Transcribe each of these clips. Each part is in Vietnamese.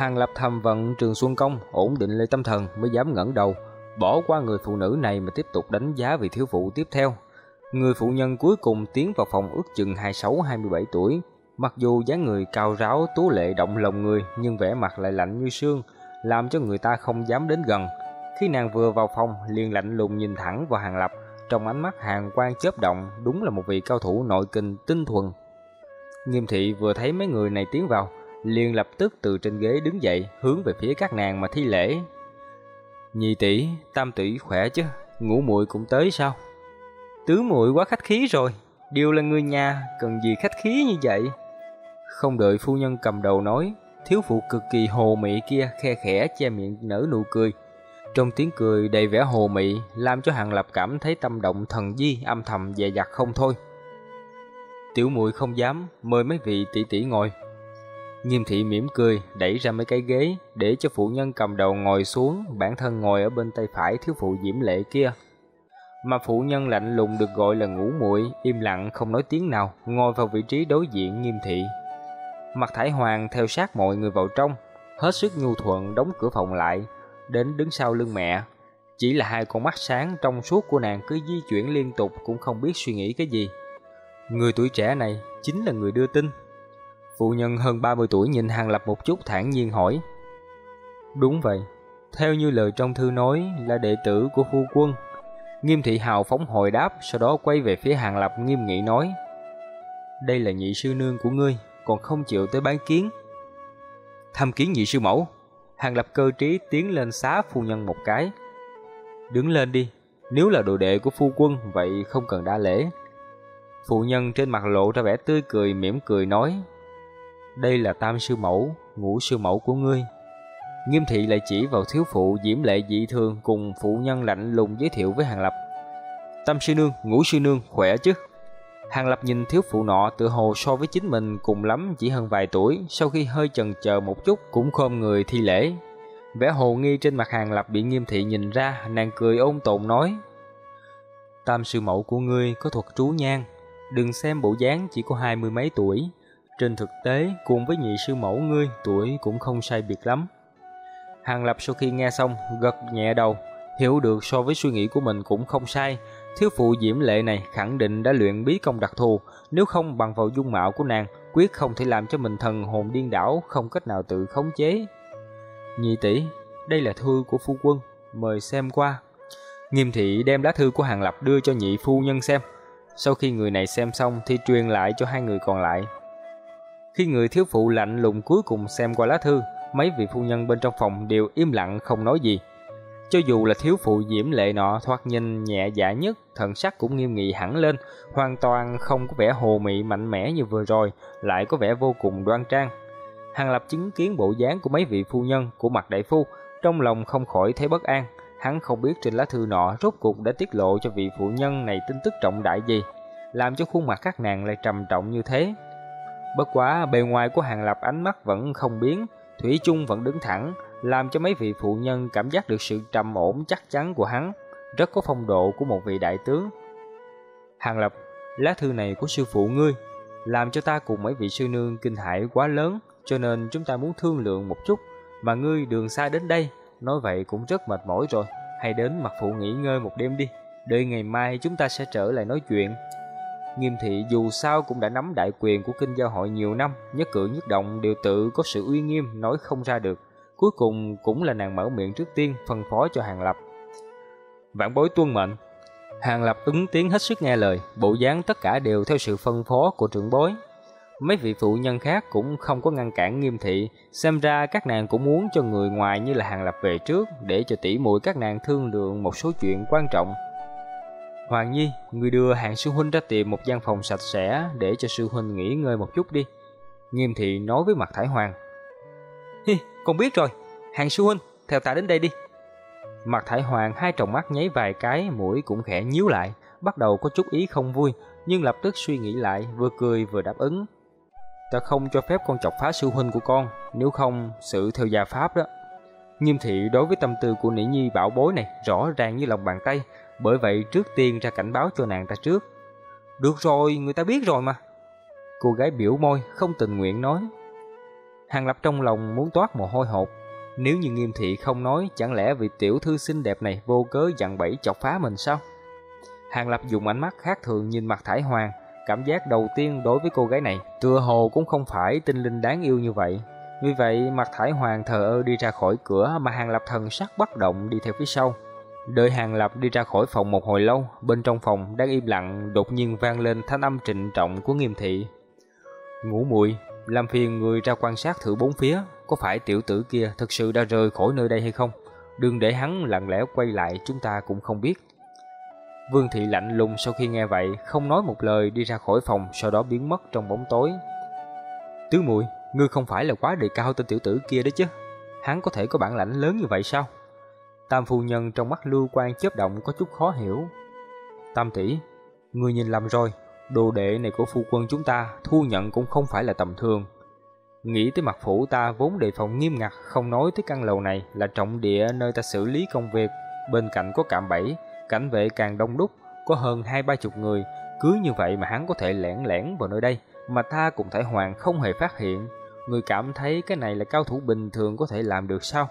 Hàng Lập thầm vận trường xuân công, ổn định lại tâm thần mới dám ngẩng đầu, bỏ qua người phụ nữ này mà tiếp tục đánh giá vị thiếu phụ tiếp theo. Người phụ nhân cuối cùng tiến vào phòng ước chừng 26-27 tuổi, mặc dù dáng người cao ráo tú lệ động lòng người nhưng vẻ mặt lại lạnh như sương, làm cho người ta không dám đến gần. Khi nàng vừa vào phòng, liền lạnh lùng nhìn thẳng vào Hàng Lập, trong ánh mắt hàng quang chớp động, đúng là một vị cao thủ nội kinh tinh thuần. Nghiêm thị vừa thấy mấy người này tiến vào, liền lập tức từ trên ghế đứng dậy, hướng về phía các nàng mà thi lễ. Nhị tỷ, tam tỷ khỏe chứ, ngũ muội cũng tới sao? Tứ muội quá khách khí rồi, đều là người nhà, cần gì khách khí như vậy? Không đợi phu nhân cầm đầu nói, thiếu phụ cực kỳ hồ mị kia khe khẽ che miệng nở nụ cười. Trong tiếng cười đầy vẻ hồ mị, làm cho Hàng Lập cảm thấy tâm động thần di âm thầm dè dặt không thôi. Tiểu muội không dám, mời mấy vị tỷ tỷ ngồi. Nghiêm thị mỉm cười, đẩy ra mấy cái ghế, để cho phụ nhân cầm đầu ngồi xuống, bản thân ngồi ở bên tay phải thiếu phụ diễm lệ kia. Mà phụ nhân lạnh lùng được gọi là ngủ muội, im lặng không nói tiếng nào, ngồi vào vị trí đối diện nghiêm thị. Mặt thải hoàng theo sát mọi người vào trong, hết sức nhu thuận đóng cửa phòng lại, đến đứng sau lưng mẹ. Chỉ là hai con mắt sáng trong suốt của nàng cứ di chuyển liên tục cũng không biết suy nghĩ cái gì. Người tuổi trẻ này chính là người đưa tin. Phụ nhân hơn 30 tuổi nhìn Hàng Lập một chút thản nhiên hỏi. Đúng vậy, theo như lời trong thư nói là đệ tử của phu quân. Nghiêm thị hào phóng hồi đáp, sau đó quay về phía Hàng Lập nghiêm nghị nói. Đây là nhị sư nương của ngươi, còn không chịu tới bán kiến. Thăm kiến nhị sư mẫu, Hàng Lập cơ trí tiến lên xá phu nhân một cái. Đứng lên đi, nếu là đồ đệ của phu quân vậy không cần đa lễ. Phụ nhân trên mặt lộ ra vẻ tươi cười mỉm cười nói đây là tam sư mẫu, ngũ sư mẫu của ngươi. Nghiêm thị lại chỉ vào thiếu phụ diễm lệ dị thường cùng phụ nhân lạnh lùng giới thiệu với Hàng Lập. Tam sư nương, ngũ sư nương, khỏe chứ? Hàng Lập nhìn thiếu phụ nọ tự hồ so với chính mình cùng lắm chỉ hơn vài tuổi Sau khi hơi chần chờ một chút cũng khom người thi lễ. Vẻ hồ nghi trên mặt Hàng Lập bị nghiêm thị nhìn ra Nàng cười ôn tồn nói Tam sư mẫu của ngươi có thuật trú nhang Đừng xem bộ dáng chỉ có hai mươi mấy tuổi, trên thực tế cùng với nhị sư mẫu ngươi tuổi cũng không sai biệt lắm. Hàng Lập sau khi nghe xong gật nhẹ đầu, hiểu được so với suy nghĩ của mình cũng không sai. Thiếu phụ diễm lệ này khẳng định đã luyện bí công đặc thù, nếu không bằng vào dung mạo của nàng, quyết không thể làm cho mình thần hồn điên đảo, không cách nào tự khống chế. Nhị tỷ, đây là thư của phu quân, mời xem qua. Nghiêm thị đem lá thư của Hàng Lập đưa cho nhị phu nhân xem. Sau khi người này xem xong thì truyền lại cho hai người còn lại. Khi người thiếu phụ lạnh lùng cuối cùng xem qua lá thư, mấy vị phu nhân bên trong phòng đều im lặng không nói gì. Cho dù là thiếu phụ diễm lệ nọ thoạt nhìn nhẹ dạ nhất, thần sắc cũng nghiêm nghị hẳn lên, hoàn toàn không có vẻ hồ mị mạnh mẽ như vừa rồi, lại có vẻ vô cùng đoan trang. Hàng Lập chứng kiến bộ dáng của mấy vị phu nhân của mặt đại phu, trong lòng không khỏi thấy bất an, Hắn không biết trên lá thư nọ rốt cuộc đã tiết lộ cho vị phụ nhân này tin tức trọng đại gì, làm cho khuôn mặt các nàng lại trầm trọng như thế. Bất quá bề ngoài của Hàng Lập ánh mắt vẫn không biến, Thủy chung vẫn đứng thẳng, làm cho mấy vị phụ nhân cảm giác được sự trầm ổn chắc chắn của hắn, rất có phong độ của một vị đại tướng. Hàng Lập, lá thư này của sư phụ ngươi, làm cho ta cùng mấy vị sư nương kinh hãi quá lớn, cho nên chúng ta muốn thương lượng một chút, mà ngươi đường xa đến đây, Nói vậy cũng rất mệt mỏi rồi Hay đến mặt phụ nghỉ ngơi một đêm đi Đợi ngày mai chúng ta sẽ trở lại nói chuyện Nghiêm thị dù sao cũng đã nắm đại quyền của kinh giao hội nhiều năm Nhất cử nhất động đều tự có sự uy nghiêm Nói không ra được. Cuối cùng cũng là nàng mở miệng trước tiên Phân phó cho Hàng Lập. Vạn bối tuân mệnh. Hàng Lập ứng tiếng hết sức nghe lời Bộ dáng tất cả đều theo sự phân phó của trưởng bối. Mấy vị phụ nhân khác cũng không có ngăn cản nghiêm thị, xem ra các nàng cũng muốn cho người ngoài như là Hàng Lập về trước để cho tỷ muội các nàng thương lượng một số chuyện quan trọng. Hoàng Nhi, người đưa hàng sư huynh ra tìm một gian phòng sạch sẽ để cho sư huynh nghỉ ngơi một chút đi. Nghiêm thị nói với mặt Thải Hoàng. Hi, con biết rồi, hàng sư huynh, theo ta đến đây đi. Mặt Thải Hoàng hai tròng mắt nháy vài cái, mũi cũng khẽ nhíu lại, bắt đầu có chút ý không vui, nhưng lập tức suy nghĩ lại, vừa cười vừa đáp ứng. Ta không cho phép con chọc phá sư huynh của con, nếu không sự theo gia pháp đó. Nghiêm thị đối với tâm tư của Nỉ Nhi bảo bối này rõ ràng như lòng bàn tay, bởi vậy trước tiên ra cảnh báo cho nàng ta trước. Được rồi, người ta biết rồi mà. Cô gái biểu môi, không tình nguyện nói. Hàng Lập trong lòng muốn toát mồ hôi hột. Nếu như nghiêm thị không nói, chẳng lẽ vị tiểu thư xinh đẹp này vô cớ dặn bẫy chọc phá mình sao? Hàng Lập dùng ánh mắt khác thường nhìn mặt Thải Hoàng, cảm giác đầu tiên đối với cô gái này, tựa hồ cũng không phải tinh linh đáng yêu như vậy. Vì vậy, mặt Thải Hoàng thờ ơ đi ra khỏi cửa mà Hàng Lập thần sắc bất động đi theo phía sau. Đợi Hàng Lập đi ra khỏi phòng một hồi lâu, bên trong phòng đang im lặng đột nhiên vang lên thanh âm trịnh trọng của nghiêm thị. Ngủ muội làm phiền người ra quan sát thử bốn phía, có phải tiểu tử kia thực sự đã rời khỏi nơi đây hay không? Đừng để hắn lặng lẽ quay lại chúng ta cũng không biết. Vương thị lạnh lùng sau khi nghe vậy, không nói một lời đi ra khỏi phòng, sau đó biến mất trong bóng tối. Tứ muội, ngươi không phải là quá đề cao tên tiểu tử kia đấy chứ? Hắn có thể có bản lãnh lớn như vậy sao? Tam phu nhân trong mắt lưu quan chớp động có chút khó hiểu. Tam tỷ, người nhìn lầm rồi, đồ đệ này của phu quân chúng ta thu nhận cũng không phải là tầm thường. Nghĩ tới mặt phủ ta vốn đề phòng nghiêm ngặt, không nói tới căn lầu này là trọng địa nơi ta xử lý công việc, bên cạnh có cạm bẫy, cảnh vệ càng đông đúc, có hơn hai ba chục người, cứ như vậy mà hắn có thể lẻn lẻn vào nơi đây, mà ta cùng Thái Hoàng không hề phát hiện. Người cảm thấy cái này là cao thủ bình thường có thể làm được sao?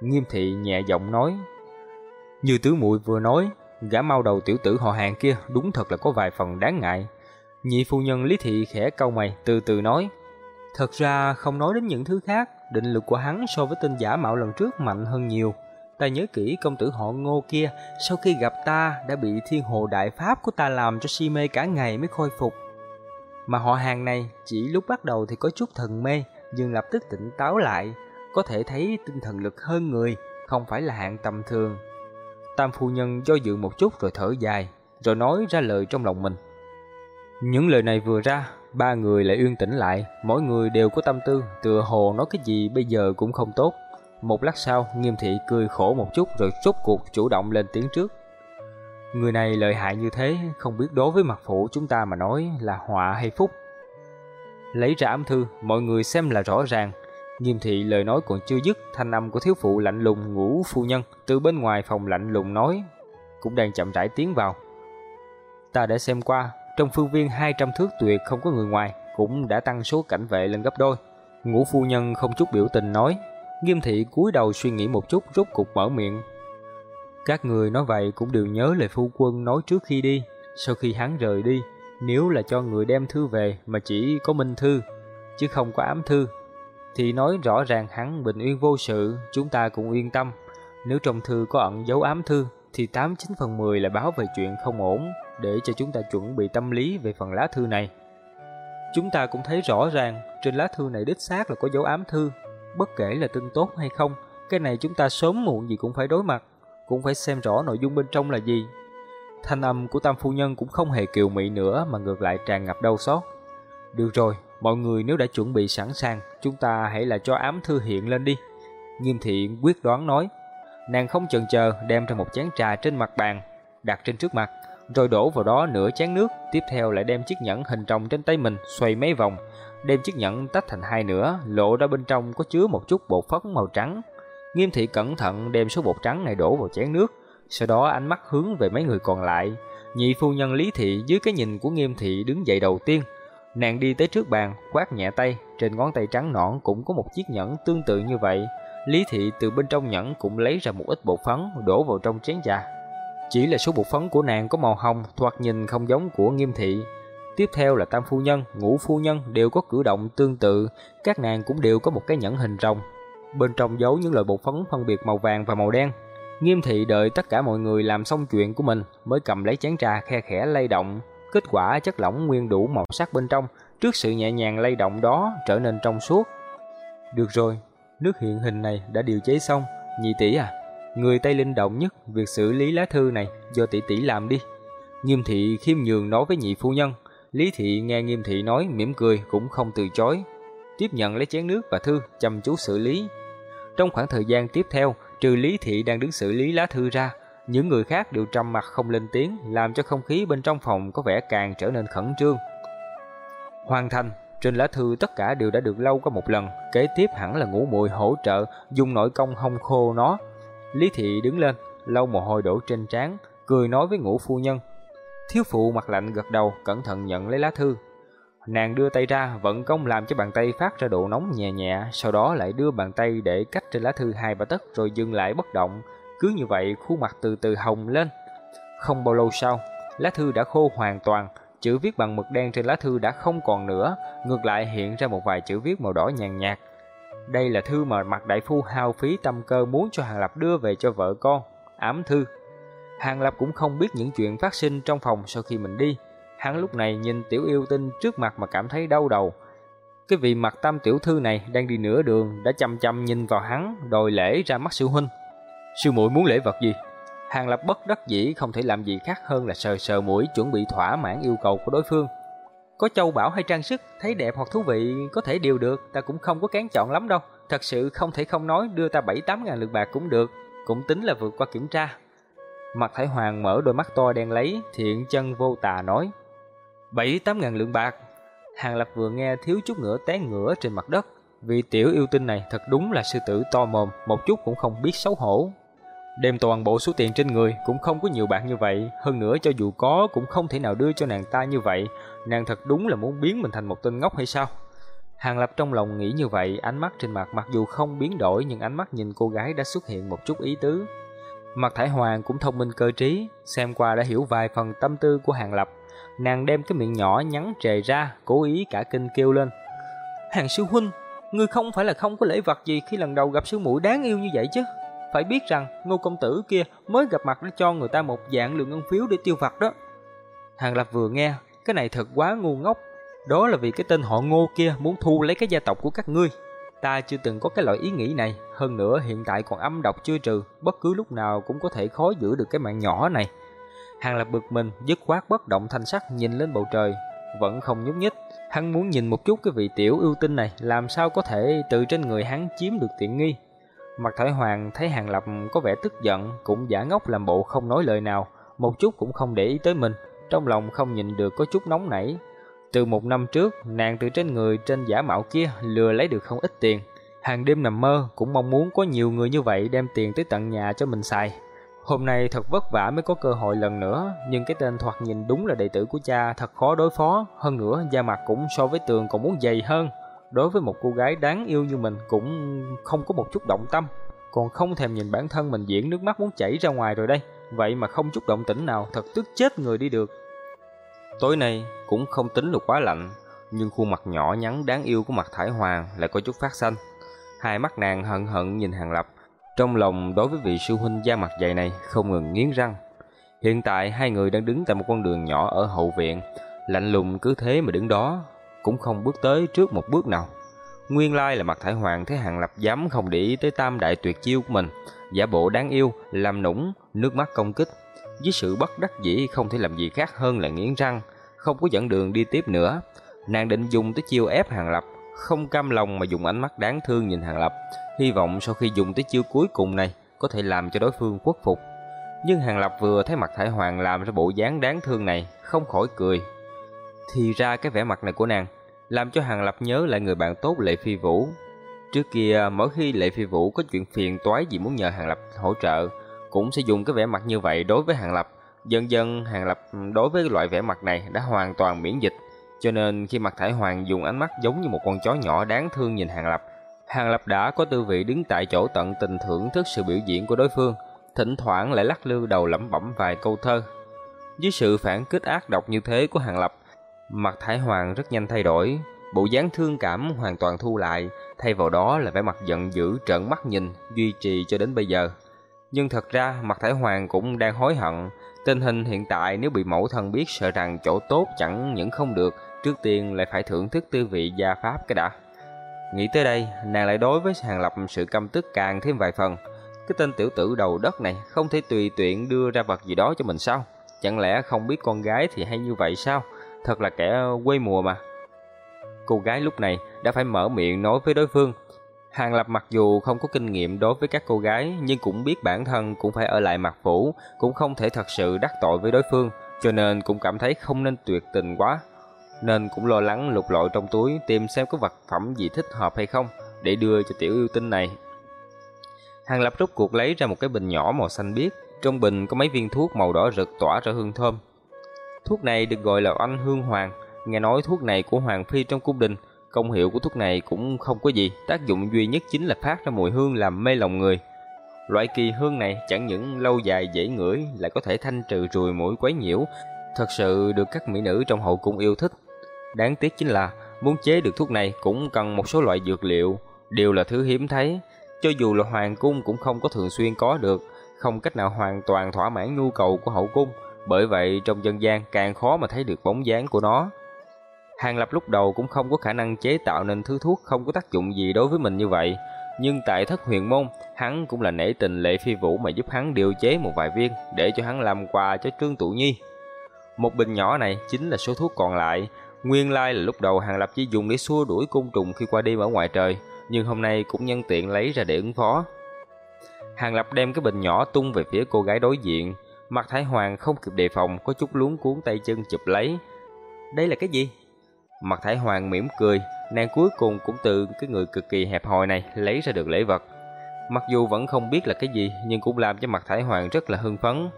Nghiêm thị nhẹ giọng nói. Như tứ muội vừa nói, gã mau đầu tiểu tử họ hàng kia đúng thật là có vài phần đáng ngại. Nhị phu nhân Lý Thị khẽ cau mày, từ từ nói. Thật ra không nói đến những thứ khác, định lực của hắn so với tên giả mạo lần trước mạnh hơn nhiều. Ta nhớ kỹ công tử họ ngô kia, sau khi gặp ta đã bị thiên hồ đại pháp của ta làm cho si mê cả ngày mới khôi phục. Mà họ hàng này chỉ lúc bắt đầu thì có chút thần mê, nhưng lập tức tỉnh táo lại, có thể thấy tinh thần lực hơn người, không phải là hạng tầm thường. Tam phu nhân do dự một chút rồi thở dài, rồi nói ra lời trong lòng mình. Những lời này vừa ra, ba người lại yên tĩnh lại, mỗi người đều có tâm tư, tựa hồ nói cái gì bây giờ cũng không tốt. Một lát sau, nghiêm thị cười khổ một chút rồi rút cuộc chủ động lên tiếng trước. Người này lợi hại như thế, không biết đối với mặt phụ chúng ta mà nói là họa hay phúc. Lấy ra ám thư, mọi người xem là rõ ràng, Nghiêm thị lời nói còn chưa dứt, thanh âm của thiếu phụ lạnh lùng ngủ phu nhân từ bên ngoài phòng lạnh lùng nói, cũng đang chậm rãi tiến vào. Ta đã xem qua, trong phương viên 200 thước tuyệt không có người ngoài, cũng đã tăng số cảnh vệ lên gấp đôi. Ngũ phu nhân không chút biểu tình nói, Nghiêm thị cúi đầu suy nghĩ một chút rốt cục mở miệng. Các người nói vậy cũng đều nhớ lời phu quân nói trước khi đi, sau khi hắn rời đi, nếu là cho người đem thư về mà chỉ có minh thư, chứ không có ám thư, thì nói rõ ràng hắn bình yên vô sự, chúng ta cũng yên tâm. Nếu trong thư có ẩn dấu ám thư, thì 89 phần 10 là báo về chuyện không ổn, để cho chúng ta chuẩn bị tâm lý về phần lá thư này. Chúng ta cũng thấy rõ ràng, trên lá thư này đích xác là có dấu ám thư. Bất kể là tin tốt hay không, cái này chúng ta sớm muộn gì cũng phải đối mặt, cũng phải xem rõ nội dung bên trong là gì. Thanh âm của Tam Phu Nhân cũng không hề kiều mị nữa mà ngược lại tràn ngập đau xót. Được rồi, Mọi người nếu đã chuẩn bị sẵn sàng, chúng ta hãy là cho ám thư hiện lên đi. Nghiêm thiện quyết đoán nói. Nàng không chần chờ đem ra một chén trà trên mặt bàn, đặt trên trước mặt, rồi đổ vào đó nửa chén nước, tiếp theo lại đem chiếc nhẫn hình tròn trên tay mình xoay mấy vòng, đem chiếc nhẫn tách thành hai nửa, lộ ra bên trong có chứa một chút bột phấn màu trắng. Nghiêm thị cẩn thận đem số bột trắng này đổ vào chén nước, sau đó ánh mắt hướng về mấy người còn lại. Nhị phu nhân Lý thị dưới cái nhìn của Nghiêm thị đứng dậy đầu tiên, Nàng đi tới trước bàn, quát nhẹ tay, trên ngón tay trắng nõn cũng có một chiếc nhẫn tương tự như vậy. Lý thị từ bên trong nhẫn cũng lấy ra một ít bột phấn đổ vào trong chén trà. Chỉ là số bột phấn của nàng có màu hồng, thoạt nhìn không giống của nghiêm thị. Tiếp theo là tam phu nhân, ngũ phu nhân đều có cử động tương tự, các nàng cũng đều có một cái nhẫn hình rồng. Bên trong giấu những loại bột phấn phân biệt màu vàng và màu đen. Nghiêm thị đợi tất cả mọi người làm xong chuyện của mình mới cầm lấy chén trà khe khẽ lay động, Kết quả chất lỏng nguyên đủ màu sắc bên trong, trước sự nhẹ nhàng lay động đó trở nên trong suốt. Được rồi, nước hiện hình này đã điều chế xong, nhị tỷ à, người Tây Linh động nhất việc xử lý lá thư này do tỷ tỷ làm đi. Nghiêm thị khiêm nhường nói với nhị phu nhân, Lý thị nghe Nghiêm thị nói mỉm cười cũng không từ chối, tiếp nhận lấy chén nước và thư chăm chú xử lý. Trong khoảng thời gian tiếp theo, trừ Lý thị đang đứng xử lý lá thư ra, những người khác đều trầm mặt không lên tiếng, làm cho không khí bên trong phòng có vẻ càng trở nên khẩn trương. Hoàn thành, trên lá thư tất cả đều đã được lâu qua một lần, kế tiếp hẳn là ngũ muội hỗ trợ dùng nội công hong khô nó. Lý thị đứng lên, lau mồ hôi đổ trên trán, cười nói với ngũ phu nhân. Thiếu phụ mặt lạnh gật đầu, cẩn thận nhận lấy lá thư. Nàng đưa tay ra, vận công làm cho bàn tay phát ra độ nóng nhẹ nhẹ, sau đó lại đưa bàn tay để cách trên lá thư hai ba tấc rồi dừng lại bất động. Cứ như vậy, khuôn mặt từ từ hồng lên. Không bao lâu sau, lá thư đã khô hoàn toàn, chữ viết bằng mực đen trên lá thư đã không còn nữa, ngược lại hiện ra một vài chữ viết màu đỏ nhàn nhạt. Đây là thư mà mặt đại phu hao phí tâm cơ muốn cho Hàng Lập đưa về cho vợ con, ám thư. Hàng Lập cũng không biết những chuyện phát sinh trong phòng sau khi mình đi. Hắn lúc này nhìn tiểu yêu tinh trước mặt mà cảm thấy đau đầu. Cái vị mặt tam tiểu thư này đang đi nửa đường đã chăm chăm nhìn vào hắn, đòi lễ ra mắt sư huynh. Sư muội muốn lễ vật gì? Hàng Lập bất đắc dĩ không thể làm gì khác hơn là sờ sờ mũi chuẩn bị thỏa mãn yêu cầu của đối phương. Có châu bảo hay trang sức, thấy đẹp hoặc thú vị có thể điều được, ta cũng không có kén chọn lắm đâu. Thật sự không thể không nói đưa ta 7-8 ngàn lượng bạc cũng được, cũng tính là vượt qua kiểm tra. Mặt Thái Hoàng mở đôi mắt to đen lấy, thiện chân vô tà nói. 7-8 ngàn lượng bạc. Hàng Lập vừa nghe thiếu chút nữa té ngửa trên mặt đất. Vì tiểu yêu tinh này thật đúng là sư tử to mồm, một chút cũng không biết xấu hổ. Đem toàn bộ số tiền trên người cũng không có nhiều bạc như vậy, hơn nữa cho dù có cũng không thể nào đưa cho nàng ta như vậy, nàng thật đúng là muốn biến mình thành một tên ngốc hay sao? Hàng Lập trong lòng nghĩ như vậy, ánh mắt trên mặt mặc dù không biến đổi nhưng ánh mắt nhìn cô gái đã xuất hiện một chút ý tứ. Mặt Thải Hoàng cũng thông minh cơ trí, xem qua đã hiểu vài phần tâm tư của Hàng Lập. Nàng đem cái miệng nhỏ nhắn trề ra, cố ý cả kinh kêu lên. Hàng sư huynh, ngươi không phải là không có lễ vật gì khi lần đầu gặp sư muội đáng yêu như vậy chứ? Phải biết rằng ngô công tử kia mới gặp mặt đã cho người ta một dạng lượng ngân phiếu để tiêu vặt đó. Hàng Lập vừa nghe, cái này thật quá ngu ngốc. Đó là vì cái tên họ ngô kia muốn thu lấy cái gia tộc của các ngươi. Ta chưa từng có cái loại ý nghĩ này, hơn nữa hiện tại còn âm độc chưa trừ, bất cứ lúc nào cũng có thể khó giữ được cái mạng nhỏ này. Hàng Lập bực mình, dứt khoát bất động thanh sắc nhìn lên bầu trời, vẫn không nhúc nhích. Hắn muốn nhìn một chút cái vị tiểu ưu tinh này làm sao có thể từ trên người hắn chiếm được tiện nghi. Mặt Thải Hoàng thấy Hàng Lập có vẻ tức giận, cũng giả ngốc làm bộ không nói lời nào, một chút cũng không để ý tới mình, trong lòng không nhìn được có chút nóng nảy. Từ một năm trước, nàng từ trên người trên giả mạo kia lừa lấy được không ít tiền. Hàng đêm nằm mơ cũng mong muốn có nhiều người như vậy đem tiền tới tận nhà cho mình xài. Hôm nay thật vất vả mới có cơ hội lần nữa, nhưng cái tên thoạt nhìn đúng là đệ tử của cha thật khó đối phó, hơn nữa da mặt cũng so với tường còn muốn dày hơn đối với một cô gái đáng yêu như mình cũng không có một chút động tâm, còn không thèm nhìn bản thân mình diễn nước mắt muốn chảy ra ngoài rồi đây, vậy mà không chút động tĩnh nào, thật tức chết người đi được. Tối nay cũng không tính là quá lạnh, nhưng khuôn mặt nhỏ nhắn đáng yêu của mặt thải hoàng lại có chút phát xanh. Hai mắt nàng hận hận nhìn Hàng Lập, trong lòng đối với vị sư huynh da mặt dày này không ngừng nghiến răng. Hiện tại hai người đang đứng tại một con đường nhỏ ở hậu viện, lạnh lùng cứ thế mà đứng đó, cũng không bước tới trước một bước nào. Nguyên lai là mặt thải hoàng thấy Hàng Lập dám không để ý tới tam đại tuyệt chiêu của mình, giả bộ đáng yêu, làm nũng, nước mắt công kích. Với sự bất đắc dĩ không thể làm gì khác hơn là nghiến răng, không có dẫn đường đi tiếp nữa. Nàng định dùng tới chiêu ép Hàng Lập, không cam lòng mà dùng ánh mắt đáng thương nhìn Hàng Lập, hy vọng sau khi dùng tới chiêu cuối cùng này có thể làm cho đối phương khuất phục. Nhưng Hàng Lập vừa thấy mặt Thải Hoàng làm ra bộ dáng đáng thương này, không khỏi cười. Thì ra cái vẻ mặt này của nàng làm cho Hàng Lập nhớ lại người bạn tốt Lệ Phi Vũ. Trước kia, mỗi khi Lệ Phi Vũ có chuyện phiền toái gì muốn nhờ Hàng Lập hỗ trợ, cũng sẽ dùng cái vẻ mặt như vậy đối với Hàng Lập. Dần dần, Hàng Lập đối với loại vẻ mặt này đã hoàn toàn miễn dịch, cho nên khi mặt Thải Hoàng dùng ánh mắt giống như một con chó nhỏ đáng thương nhìn Hàng Lập, Hàng Lập đã có tư vị đứng tại chỗ tận tình thưởng thức sự biểu diễn của đối phương, thỉnh thoảng lại lắc lư đầu lẩm bẩm vài câu thơ. Dưới sự phản kích ác độc như thế của Hàng Lập, Mặt Thái Hoàng rất nhanh thay đổi, bộ dáng thương cảm hoàn toàn thu lại, thay vào đó là vẻ mặt giận dữ trợn mắt nhìn, duy trì cho đến bây giờ. Nhưng thật ra mặt Thái Hoàng cũng đang hối hận, tình hình hiện tại nếu bị mẫu thân biết sợ rằng chỗ tốt chẳng những không được, trước tiên lại phải thưởng thức tư vị gia pháp cái đã. Nghĩ tới đây, nàng lại đối với Hàng Lập sự căm tức càng thêm vài phần. Cái tên tiểu tử đầu đất này không thể tùy tiện đưa ra vật gì đó cho mình sao? Chẳng lẽ không biết con gái thì hay như vậy sao? Thật là kẻ quê mùa mà. Cô gái lúc này đã phải mở miệng nói với đối phương. Hàng Lập mặc dù không có kinh nghiệm đối với các cô gái, nhưng cũng biết bản thân cũng phải ở lại mặt phủ, cũng không thể thật sự đắc tội với đối phương, cho nên cũng cảm thấy không nên tuyệt tình quá. Nên cũng lo lắng lục lọi trong túi tìm xem có vật phẩm gì thích hợp hay không, để đưa cho tiểu yêu tinh này. Hàng Lập rút cuộc lấy ra một cái bình nhỏ màu xanh biếc, trong bình có mấy viên thuốc màu đỏ rực tỏa ra hương thơm, Thuốc này được gọi là oanh hương hoàng, nghe nói thuốc này của Hoàng Phi trong cung đình, công hiệu của thuốc này cũng không có gì, tác dụng duy nhất chính là phát ra mùi hương làm mê lòng người. Loại kỳ hương này chẳng những lâu dài dễ ngửi lại có thể thanh trừ ruồi mũi quấy nhiễu, thật sự được các mỹ nữ trong hậu cung yêu thích. Đáng tiếc chính là muốn chế được thuốc này cũng cần một số loại dược liệu, đều là thứ hiếm thấy, cho dù là hoàng cung cũng không có thường xuyên có được, không cách nào hoàn toàn thỏa mãn nhu cầu của hậu cung, bởi vậy trong dân gian càng khó mà thấy được bóng dáng của nó. Hàng Lập lúc đầu cũng không có khả năng chế tạo nên thứ thuốc không có tác dụng gì đối với mình như vậy, nhưng tại thất huyền môn, hắn cũng là nể tình lệ phi vũ mà giúp hắn điều chế một vài viên để cho hắn làm quà cho Trương Tụ Nhi. Một bình nhỏ này chính là số thuốc còn lại, nguyên lai là lúc đầu Hàng Lập chỉ dùng để xua đuổi côn trùng khi qua đêm ở ngoài trời, nhưng hôm nay cũng nhân tiện lấy ra để ứng phó. Hàng Lập đem cái bình nhỏ tung về phía cô gái đối diện, mặt Thái Hoàng không kịp đề phòng, có chút luống cuốn tay chân chụp lấy. Đây là cái gì? Mặt Thái Hoàng mỉm cười, nàng cuối cùng cũng từ cái người cực kỳ hẹp hòi này lấy ra được lễ vật. Mặc dù vẫn không biết là cái gì, nhưng cũng làm cho mặt Thái Hoàng rất là hưng phấn.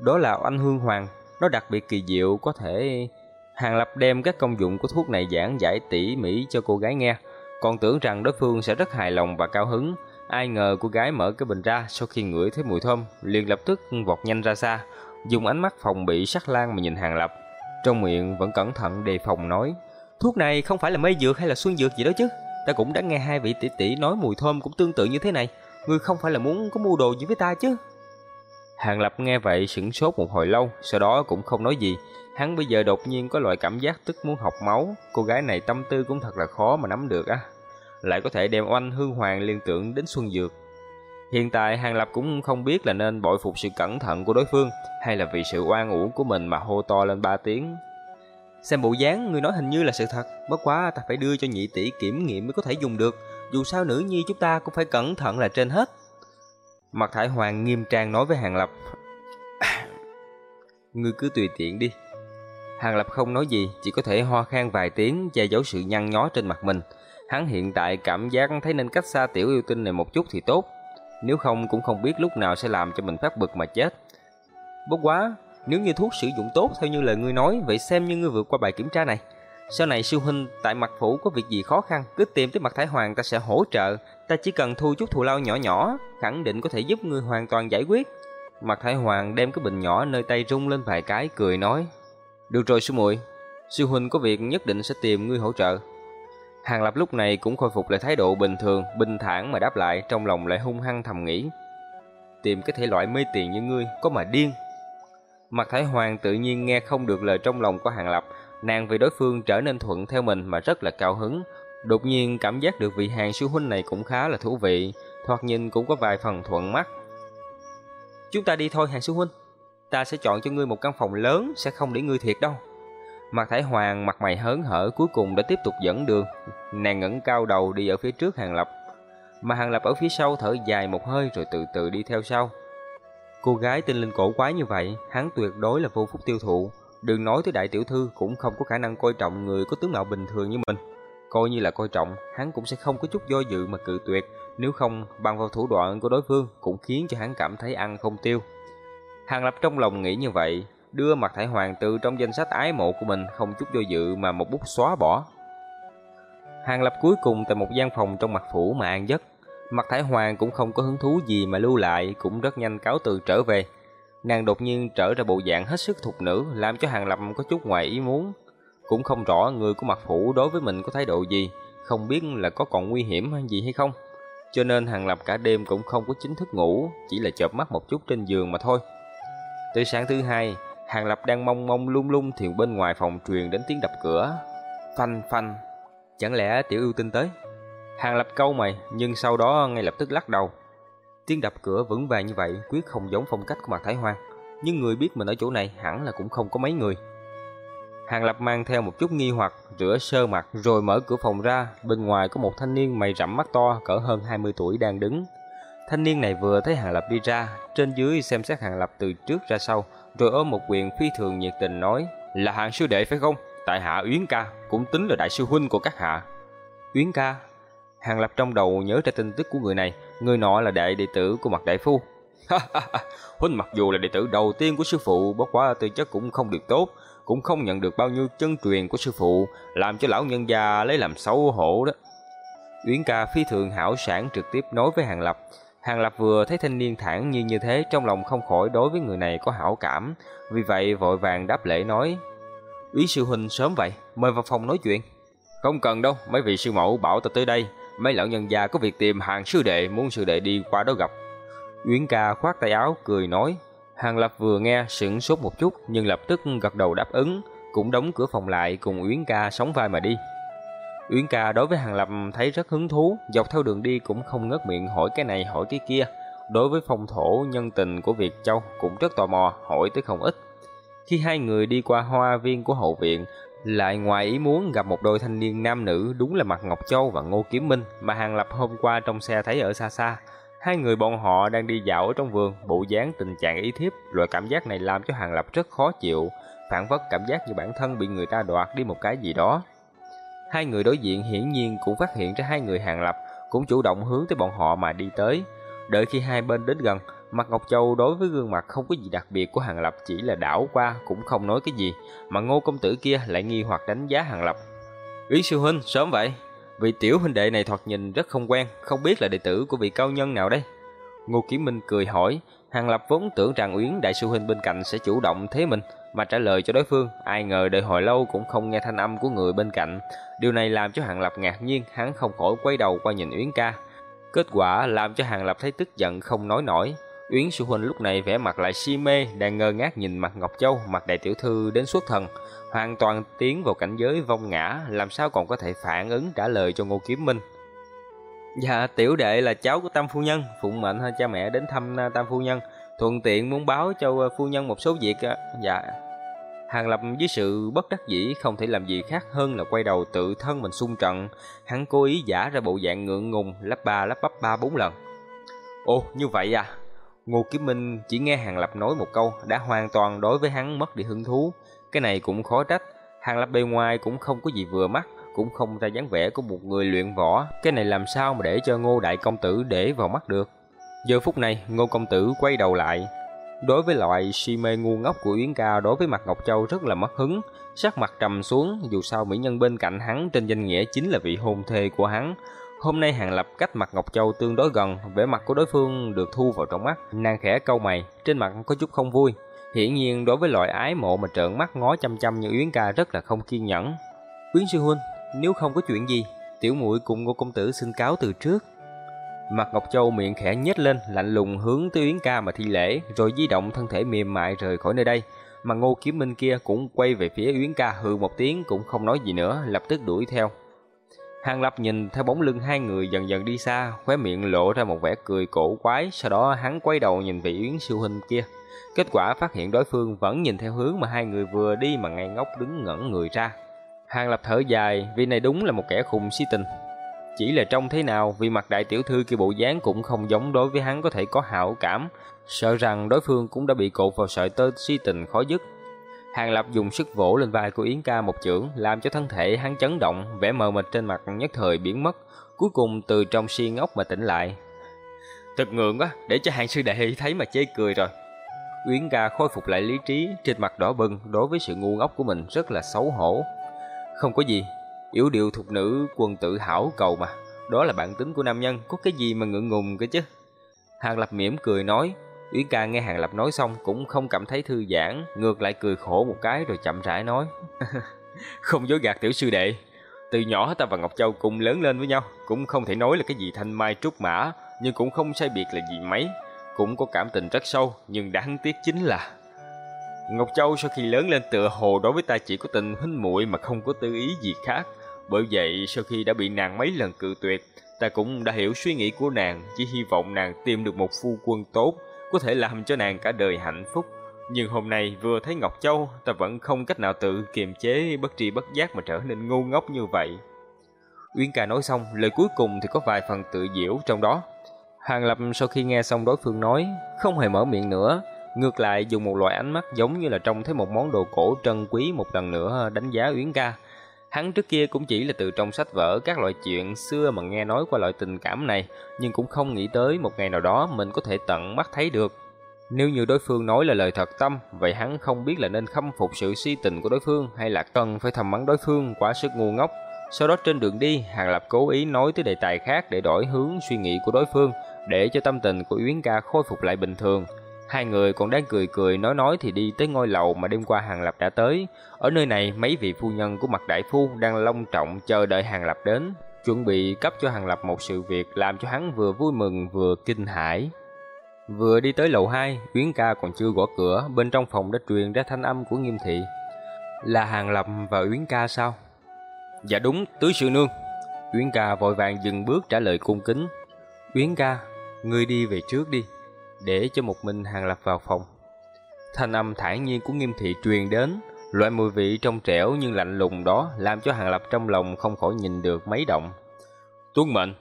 Đó là anh hương hoàng, nó đặc biệt kỳ diệu, có thể... Hàng Lập đem các công dụng của thuốc này giảng giải tỉ mỉ cho cô gái nghe, còn tưởng rằng đối phương sẽ rất hài lòng và cao hứng. Ai ngờ cô gái mở cái bình ra sau khi ngửi thấy mùi thơm, liền lập tức vọt nhanh ra xa, dùng ánh mắt phòng bị sắc lang mà nhìn Hàng Lập. Trong miệng vẫn cẩn thận đề phòng nói, thuốc này không phải là mây dược hay là xuân dược gì đó chứ. Ta cũng đã nghe hai vị tỷ tỷ nói mùi thơm cũng tương tự như thế này, ngươi không phải là muốn có mua đồ gì với ta chứ? Hàng Lập nghe vậy sững sốt một hồi lâu, sau đó cũng không nói gì. Hắn bây giờ đột nhiên có loại cảm giác tức muốn học máu, cô gái này tâm tư cũng thật là khó mà nắm được á. Lại có thể đem oanh hương hoàng liên tưởng đến xuân dược. Hiện tại Hàng Lập cũng không biết là nên bội phục sự cẩn thận của đối phương hay là vì sự oan uổng của mình mà hô to lên ba tiếng. Xem bộ dáng người nói hình như là sự thật, bất quá ta phải đưa cho nhị tỷ kiểm nghiệm mới có thể dùng được, dù sao nữ nhi chúng ta cũng phải cẩn thận là trên hết. Mặt Thải Hoàng nghiêm trang nói với Hàng Lập. ngươi cứ tùy tiện đi. Hàng Lập không nói gì, chỉ có thể ho khan vài tiếng che giấu sự nhăn nhó trên mặt mình. Hắn hiện tại cảm giác thấy nên cách xa tiểu yêu tinh này một chút thì tốt, nếu không cũng không biết lúc nào sẽ làm cho mình phát bực mà chết. Bất quá, nếu như thuốc sử dụng tốt theo như lời ngươi nói, vậy xem như ngươi vượt qua bài kiểm tra này. Sau này sư huynh tại mặt phủ có việc gì khó khăn, cứ tìm tới mặt Thái Hoàng ta sẽ hỗ trợ, ta chỉ cần thu chút thù lao nhỏ nhỏ, khẳng định có thể giúp ngươi hoàn toàn giải quyết. Mặt Thái Hoàng đem cái bình nhỏ nơi tay rung lên vài cái cười nói: "Được rồi sư muội, sư huynh có việc nhất định sẽ tìm ngươi hỗ trợ." Hàng Lập lúc này cũng khôi phục lại thái độ bình thường, bình thản mà đáp lại, trong lòng lại hung hăng thầm nghĩ. Tìm cái thể loại mê tiền như ngươi, có mà điên. Mặt Thái Hoàng tự nhiên nghe không được lời trong lòng của Hàng Lập, nàng vì đối phương trở nên thuận theo mình mà rất là cao hứng. Đột nhiên cảm giác được vị hàng sư huynh này cũng khá là thú vị, thoạt nhìn cũng có vài phần thuận mắt. Chúng ta đi thôi hàng sư huynh, ta sẽ chọn cho ngươi một căn phòng lớn, sẽ không để ngươi thiệt đâu. Mặt Thái Hoàng mặt mày hớn hở cuối cùng đã tiếp tục dẫn đường. Nàng ngẩng cao đầu đi ở phía trước Hàng Lập, mà Hàng Lập ở phía sau thở dài một hơi rồi từ từ đi theo sau. Cô gái tinh linh cổ quái như vậy, hắn tuyệt đối là vô phúc tiêu thụ. Đừng nói tới đại tiểu thư cũng không có khả năng coi trọng người có tướng mạo bình thường như mình. Coi như là coi trọng, hắn cũng sẽ không có chút do dự mà cự tuyệt, nếu không bằng vào thủ đoạn của đối phương cũng khiến cho hắn cảm thấy ăn không tiêu. Hàng Lập trong lòng nghĩ như vậy, đưa mặt thải hoàng từ trong danh sách ái mộ của mình không chút do dự mà một bút xóa bỏ. Hàng Lập cuối cùng tại một gian phòng trong mặt phủ mà an giấc. Mặt thải hoàng cũng không có hứng thú gì mà lưu lại, cũng rất nhanh cáo từ trở về. Nàng đột nhiên trở ra bộ dạng hết sức thục nữ, làm cho Hàng Lập có chút ngoài ý muốn. Cũng không rõ người của mặt phủ đối với mình có thái độ gì, không biết là có còn nguy hiểm hay gì hay không. Cho nên Hàng Lập cả đêm cũng không có chính thức ngủ, chỉ là chợp mắt một chút trên giường mà thôi. Tới sáng thứ hai, Hàng Lập đang mong mong lung lung thì bên ngoài phòng truyền đến tiếng đập cửa. Phanh phanh, chẳng lẽ tiểu yêu tinh tới? Hàng Lập câu mày, nhưng sau đó ngay lập tức lắc đầu. Tiếng đập cửa vững vàng như vậy quyết không giống phong cách của mặt Thái Hoang, nhưng người biết mình ở chỗ này hẳn là cũng không có mấy người. Hàng Lập mang theo một chút nghi hoặc, rửa sơ mặt rồi mở cửa phòng ra, bên ngoài có một thanh niên mày rậm mắt to cỡ hơn 20 tuổi đang đứng. Thanh niên này vừa thấy Hàng Lập đi ra, trên dưới xem xét Hàng Lập từ trước ra sau, rồi ôm một quyền phi thường nhiệt tình nói, là hạng sư đệ phải không? Tại hạ Uyến ca, cũng tính là đại sư huynh của các hạ. Uyến ca, Hàng Lập trong đầu nhớ ra tin tức của người này, người nọ là đại đệ tử của mặt đại phu. huynh mặc dù là đệ tử đầu tiên của sư phụ, bất quá tư chất cũng không được tốt, cũng không nhận được bao nhiêu chân truyền của sư phụ, làm cho lão nhân gia lấy làm xấu hổ đó. Uyển ca phi thường hảo sản trực tiếp nói với Hàng Lập. Hàng Lập vừa thấy thanh niên thản nhiên như thế trong lòng không khỏi đối với người này có hảo cảm, vì vậy vội vàng đáp lễ nói: "Úy sư huynh sớm vậy, mời vào phòng nói chuyện." "Không cần đâu, mấy vị sư mẫu bảo ta tới đây, mấy lão nhân gia có việc tìm hàng sư đệ, muốn sư đệ đi qua đó gặp." Uyển ca khoát tay áo cười nói: Hàng Lập vừa nghe sững sốt một chút nhưng lập tức gật đầu đáp ứng, cũng đóng cửa phòng lại cùng Uyển ca sóng vai mà đi. Uyển ca đối với Hàng Lập thấy rất hứng thú, dọc theo đường đi cũng không ngớt miệng hỏi cái này hỏi cái kia. Đối với phong thổ nhân tình của Việt Châu cũng rất tò mò, hỏi tới không ít. Khi hai người đi qua hoa viên của hậu viện, lại ngoài ý muốn gặp một đôi thanh niên nam nữ đúng là Mặt Ngọc Châu và Ngô Kiếm Minh mà Hàng Lập hôm qua trong xe thấy ở xa xa. Hai người bọn họ đang đi dạo ở trong vườn, bộ dáng tình trạng ý thiếp, loại cảm giác này làm cho Hàng Lập rất khó chịu, phản vất cảm giác như bản thân bị người ta đoạt đi một cái gì đó. Hai người đối diện hiển nhiên cũng phát hiện ra hai người Hàng Lập, cũng chủ động hướng tới bọn họ mà đi tới. Đợi khi hai bên đến gần, Mặt Ngọc Châu đối với gương mặt không có gì đặc biệt của Hàng Lập chỉ là đảo qua cũng không nói cái gì, mà Ngô công tử kia lại nghi hoặc đánh giá Hàng Lập. "Ý sư huynh, sớm vậy?" Vị tiểu huynh đệ này thoạt nhìn rất không quen, không biết là đệ tử của vị cao nhân nào đây. Ngô Kiếm Minh cười hỏi, Hàng Lập vốn tưởng rằng Uyển đại sư huynh bên cạnh sẽ chủ động thế mình mà trả lời cho đối phương, ai ngờ đợi hồi lâu cũng không nghe thanh âm của người bên cạnh. Điều này làm cho Hàng Lập ngạc nhiên, hắn không khỏi quay đầu qua nhìn Uyển ca. Kết quả làm cho Hàng Lập thấy tức giận không nói nổi. Uyển sư huynh lúc này vẻ mặt lại si mê, đang ngơ ngác nhìn mặt Ngọc Châu, mặt đại tiểu thư đến suốt thần hoàn toàn tiến vào cảnh giới vong ngã, làm sao còn có thể phản ứng trả lời cho Ngô Kiếm Minh. Dạ, tiểu đệ là cháu của Tam Phu Nhân, phụng mệnh cha mẹ đến thăm à, Tam Phu Nhân, thuận tiện muốn báo cho ờ, Phu Nhân một số việc. Ờ, dạ, Hàng Lập với sự bất đắc dĩ không thể làm gì khác hơn là quay đầu tự thân mình xung trận. Hắn cố ý giả ra bộ dạng ngượng ngùng, lắp ba lắp bắp ba bốn lần. Ồ, như vậy à? Ngô Kiếm Minh chỉ nghe Hàng Lập nói một câu đã hoàn toàn đối với hắn mất đi hứng thú. Cái này cũng khó trách, Hàng Lập bề ngoài cũng không có gì vừa mắt, cũng không ra dáng vẻ của một người luyện võ, cái này làm sao mà để cho Ngô đại công tử để vào mắt được. Giờ phút này, Ngô công tử quay đầu lại, đối với loại si mê ngu ngốc của Yến Ca đối với mặt Ngọc Châu rất là mất hứng, sắc mặt trầm xuống, dù sao mỹ nhân bên cạnh hắn trên danh nghĩa chính là vị hôn thê của hắn. Hôm nay Hàng Lập cách mặt Ngọc Châu tương đối gần, vẻ mặt của đối phương được thu vào trong mắt, nàng khẽ câu mày, trên mặt có chút không vui. Hiển nhiên đối với loại ái mộ mà trợn mắt ngó chăm chăm như Yến ca rất là không kiên nhẫn. Yến sư huynh, nếu không có chuyện gì, tiểu muội cùng Ngô công tử xin cáo từ trước. Mặt Ngọc Châu miệng khẽ nhếch lên, lạnh lùng hướng tới Yến ca mà thi lễ, rồi di động thân thể mềm mại rời khỏi nơi đây. Mà Ngô Kiếm Minh kia cũng quay về phía Yến ca hừ một tiếng cũng không nói gì nữa, lập tức đuổi theo. Hàng Lập nhìn theo bóng lưng hai người dần dần đi xa, khóe miệng lộ ra một vẻ cười cổ quái, sau đó hắn quay đầu nhìn vị Yến siêu huynh kia. Kết quả phát hiện đối phương vẫn nhìn theo hướng mà hai người vừa đi mà ngay ngốc đứng ngẩn người ra. Hàng Lập thở dài, vì này đúng là một kẻ khùng si tình. Chỉ là trông thế nào, vì mặt đại tiểu thư kia bộ dáng cũng không giống đối với hắn có thể có hảo cảm, sợ rằng đối phương cũng đã bị cột vào sợi tơ si tình khó dứt. Hàng Lập dùng sức vỗ lên vai của Yến Ca một chưởng, làm cho thân thể hắn chấn động, vẻ mờ mịt trên mặt nhất thời biến mất, cuối cùng từ trong si ngốc mà tỉnh lại. Thật ngượng quá, để cho hàng sư đệ thấy mà chê cười rồi. Uyển Ca khôi phục lại lý trí, trên mặt đỏ bừng đối với sự ngu ngốc của mình rất là xấu hổ. Không có gì, yếu điệu thục nữ quân tự hảo cầu mà, đó là bản tính của nam nhân, có cái gì mà ngượng ngùng cơ chứ. Hàng Lập mỉm cười nói, Uyển Ca nghe Hàng Lập nói xong cũng không cảm thấy thư giãn, ngược lại cười khổ một cái rồi chậm rãi nói. không dối gạt tiểu sư đệ, từ nhỏ ta và Ngọc Châu cùng lớn lên với nhau, cũng không thể nói là cái gì thanh mai trúc mã, nhưng cũng không sai biệt là gì mấy cũng có cảm tình rất sâu, nhưng đáng tiếc chính là Ngọc Châu sau khi lớn lên tựa hồ đối với ta chỉ có tình huynh muội mà không có tư ý gì khác. Bởi vậy sau khi đã bị nàng mấy lần cự tuyệt, ta cũng đã hiểu suy nghĩ của nàng, chỉ hy vọng nàng tìm được một phu quân tốt, có thể làm cho nàng cả đời hạnh phúc. Nhưng hôm nay vừa thấy Ngọc Châu, ta vẫn không cách nào tự kiềm chế bất tri bất giác mà trở nên ngu ngốc như vậy. Uyên ca nói xong, lời cuối cùng thì có vài phần tự diễu trong đó. Hàng Lập sau khi nghe xong đối phương nói, không hề mở miệng nữa, ngược lại dùng một loại ánh mắt giống như là trông thấy một món đồ cổ trân quý một lần nữa đánh giá Uyển ca. Hắn trước kia cũng chỉ là từ trong sách vở các loại chuyện xưa mà nghe nói qua loại tình cảm này, nhưng cũng không nghĩ tới một ngày nào đó mình có thể tận mắt thấy được. Nếu như đối phương nói là lời thật tâm, vậy hắn không biết là nên khâm phục sự si tình của đối phương hay là cần phải thầm mắng đối phương quá sức ngu ngốc. Sau đó trên đường đi, Hàng Lập cố ý nói tới đề tài khác để đổi hướng suy nghĩ của đối phương, để cho tâm tình của Yến ca khôi phục lại bình thường. Hai người còn đang cười cười nói nói thì đi tới ngôi lầu mà đêm qua Hàng Lập đã tới. Ở nơi này, mấy vị phu nhân của mặt đại phu đang long trọng chờ đợi Hàng Lập đến, chuẩn bị cấp cho Hàng Lập một sự việc làm cho hắn vừa vui mừng vừa kinh hãi. Vừa đi tới lầu 2, Yến ca còn chưa gõ cửa, bên trong phòng đã truyền ra thanh âm của Nghiêm thị. Là Hàng Lập và Yến ca sao? Dạ đúng, tứ sư nương. Yến ca vội vàng dừng bước trả lời cung kính. Yến ca, ngươi đi về trước đi, để cho một mình Hàng Lập vào phòng. Thanh âm thản nhiên của Nghiêm thị truyền đến, loại mùi vị trong trẻo nhưng lạnh lùng đó làm cho Hàng Lập trong lòng không khỏi nhìn được mấy động. Tuân mệnh,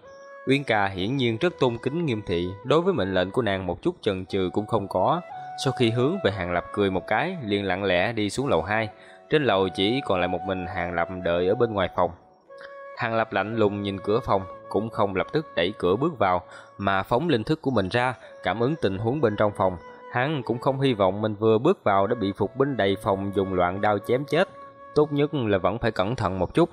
Uyên ca hiển nhiên rất tôn kính nghiêm thị, đối với mệnh lệnh của nàng một chút chần chừ cũng không có. Sau khi hướng về Hàng Lập cười một cái, liền lặng lẽ đi xuống lầu 2. Trên lầu chỉ còn lại một mình Hàng Lập đợi ở bên ngoài phòng. Hàng Lập lạnh lùng nhìn cửa phòng, cũng không lập tức đẩy cửa bước vào, mà phóng linh thức của mình ra, cảm ứng tình huống bên trong phòng. Hắn cũng không hy vọng mình vừa bước vào đã bị phục binh đầy phòng dùng loạn đao chém chết. Tốt nhất là vẫn phải cẩn thận một chút.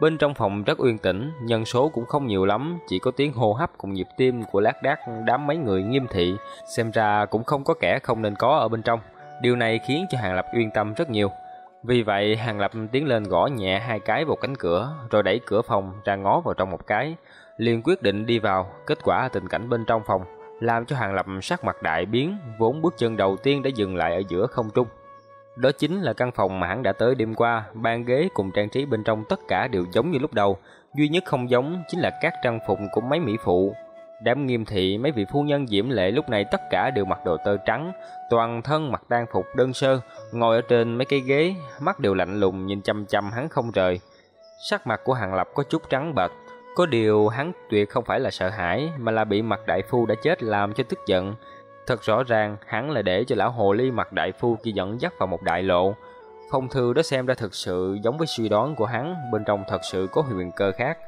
Bên trong phòng rất uyên tĩnh, nhân số cũng không nhiều lắm, chỉ có tiếng hô hấp cùng nhịp tim của lác đác đám mấy người nghiêm thị, xem ra cũng không có kẻ không nên có ở bên trong. Điều này khiến cho Hàng Lập yên tâm rất nhiều. Vì vậy, Hàng Lập tiến lên gõ nhẹ hai cái vào cánh cửa, rồi đẩy cửa phòng ra ngó vào trong một cái, liền quyết định đi vào. Kết quả tình cảnh bên trong phòng làm cho Hàng Lập sắc mặt đại biến, vốn bước chân đầu tiên đã dừng lại ở giữa không trung. Đó chính là căn phòng mà hắn đã tới đêm qua, bàn ghế cùng trang trí bên trong tất cả đều giống như lúc đầu, duy nhất không giống chính là các trang phục của mấy mỹ phụ. Đám nghiêm thị mấy vị phu nhân diễm lệ lúc này tất cả đều mặc đồ tơ trắng, toàn thân mặc tang phục đơn sơ, ngồi ở trên mấy cái ghế, mắt đều lạnh lùng nhìn chăm chăm hắn không rời. Sắc mặt của Hàng Lập có chút trắng bệch, có điều hắn tuyệt không phải là sợ hãi mà là bị mặt đại phu đã chết làm cho tức giận, Thật rõ ràng, hắn là để cho lão hồ ly mặt đại phu kia dẫn dắt vào một đại lộ. Phong thư đó xem ra thực sự giống với suy đoán của hắn, bên trong thật sự có huyền cơ khác.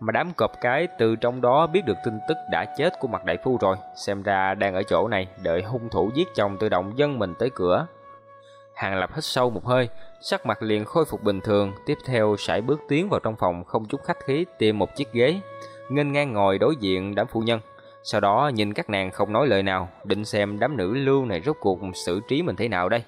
Mà đám cọp cái từ trong đó biết được tin tức đã chết của mặt đại phu rồi, xem ra đang ở chỗ này, đợi hung thủ giết chồng tự động dân mình tới cửa. Hàng Lập hít sâu một hơi, sắc mặt liền khôi phục bình thường, tiếp theo sải bước tiến vào trong phòng không chút khách khí tìm một chiếc ghế, nghênh ngang ngồi đối diện đám phu nhân. Sau đó nhìn các nàng không nói lời nào, định xem đám nữ lưu này rốt cuộc xử trí mình thế nào đây.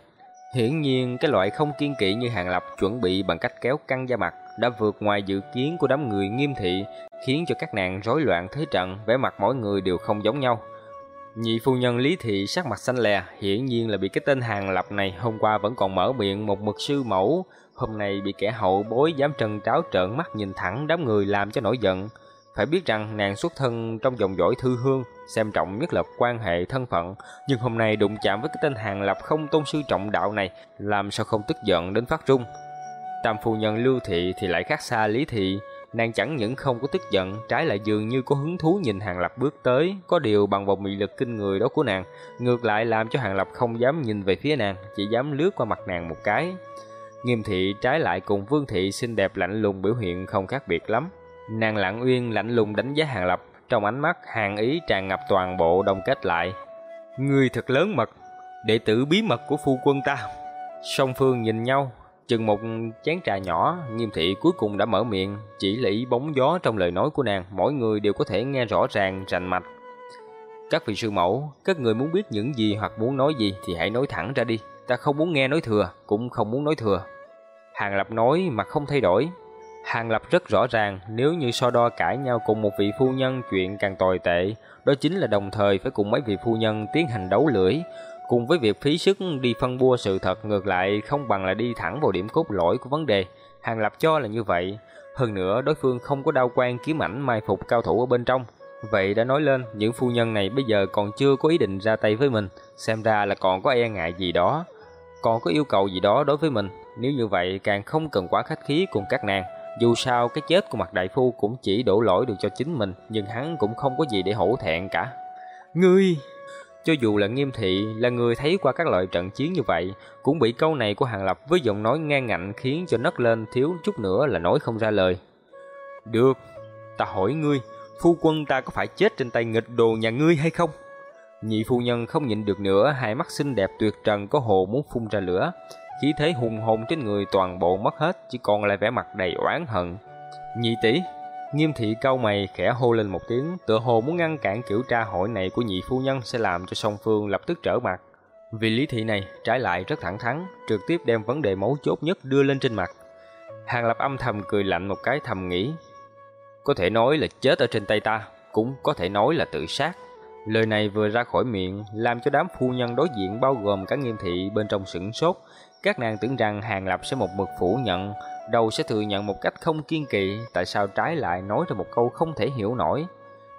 Hiển nhiên cái loại không kiên kỵ như Hàng Lập chuẩn bị bằng cách kéo căng da mặt đã vượt ngoài dự kiến của đám người nghiêm thị, khiến cho các nàng rối loạn thế trận, vẻ mặt mỗi người đều không giống nhau. Nhị phu nhân Lý Thị sắc mặt xanh lè, hiển nhiên là bị cái tên Hàng Lập này hôm qua vẫn còn mở miệng một mực sư mẫu, hôm nay bị kẻ hậu bối dám trần tráo trợn mắt nhìn thẳng đám người làm cho nổi giận. Phải biết rằng nàng xuất thân trong dòng dõi thư hương, xem trọng nhất là quan hệ thân phận, nhưng hôm nay đụng chạm với cái tên hàng lập không tôn sư trọng đạo này, làm sao không tức giận đến phát rung Tam phu nhân Lưu Thị thì lại khác xa Lý Thị, nàng chẳng những không có tức giận, trái lại dường như có hứng thú nhìn Hàng Lập bước tới, có điều bằng vòng mị lực kinh người đó của nàng, ngược lại làm cho Hàng Lập không dám nhìn về phía nàng, chỉ dám lướt qua mặt nàng một cái. Nghiêm thị trái lại cùng Vương thị xinh đẹp lạnh lùng biểu hiện không khác biệt lắm. Nàng lặng uyên lạnh lùng đánh giá Hàng Lập, trong ánh mắt hàng ý tràn ngập toàn bộ đông kết lại. Người thật lớn mật, đệ tử bí mật của phu quân ta. Song phương nhìn nhau, chừng một chén trà nhỏ, nghiêm thị cuối cùng đã mở miệng, chỉ là ý bóng gió trong lời nói của nàng, mỗi người đều có thể nghe rõ ràng, rành mạch. Các vị sư mẫu, các người muốn biết những gì hoặc muốn nói gì thì hãy nói thẳng ra đi, ta không muốn nghe nói thừa, cũng không muốn nói thừa. Hàng Lập nói mà không thay đổi, Hàng Lập rất rõ ràng, nếu như so đo cãi nhau cùng một vị phu nhân chuyện càng tồi tệ, đó chính là đồng thời phải cùng mấy vị phu nhân tiến hành đấu lưỡi, cùng với việc phí sức đi phân bua sự thật ngược lại không bằng là đi thẳng vào điểm cốt lõi của vấn đề. Hàng Lập cho là như vậy, hơn nữa đối phương không có đao quan kiếm ảnh mai phục cao thủ ở bên trong. Vậy đã nói lên, những phu nhân này bây giờ còn chưa có ý định ra tay với mình, xem ra là còn có e ngại gì đó, còn có yêu cầu gì đó đối với mình, nếu như vậy càng không cần quá khách khí cùng các nàng. Dù sao cái chết của mặt đại phu cũng chỉ đổ lỗi được cho chính mình, nhưng hắn cũng không có gì để hổ thẹn cả. Ngươi! Cho dù là nghiêm thị, là người thấy qua các loại trận chiến như vậy, cũng bị câu này của Hàng Lập với giọng nói ngang ngạnh khiến cho nấc lên thiếu chút nữa là nói không ra lời. Được, ta hỏi ngươi, phu quân ta có phải chết trên tay nghịch đồ nhà ngươi hay không? Nhị phu nhân không nhịn được nữa, hai mắt xinh đẹp tuyệt trần có hồ muốn phun ra lửa. Khí thế hùng hồn trên người toàn bộ mất hết, chỉ còn lại vẻ mặt đầy oán hận. Nhị tỷ, Nghiêm thị cau mày khẽ hô lên một tiếng, tựa hồ muốn ngăn cản kiểu tra hỏi này của nhị phu nhân sẽ làm cho song phương lập tức trở mặt. Vì lý thị này trái lại rất thẳng thắn, trực tiếp đem vấn đề mấu chốt nhất đưa lên trên mặt. Hàng Lập âm thầm cười lạnh một cái thầm nghĩ, có thể nói là chết ở trên tay ta, cũng có thể nói là tự sát. Lời này vừa ra khỏi miệng, làm cho đám phu nhân đối diện bao gồm cả nghiêm thị bên trong sửng sốt. Các nàng tưởng rằng Hàng Lập sẽ một mực phủ nhận, đầu sẽ thừa nhận một cách không kiên kỵ, tại sao trái lại nói ra một câu không thể hiểu nổi.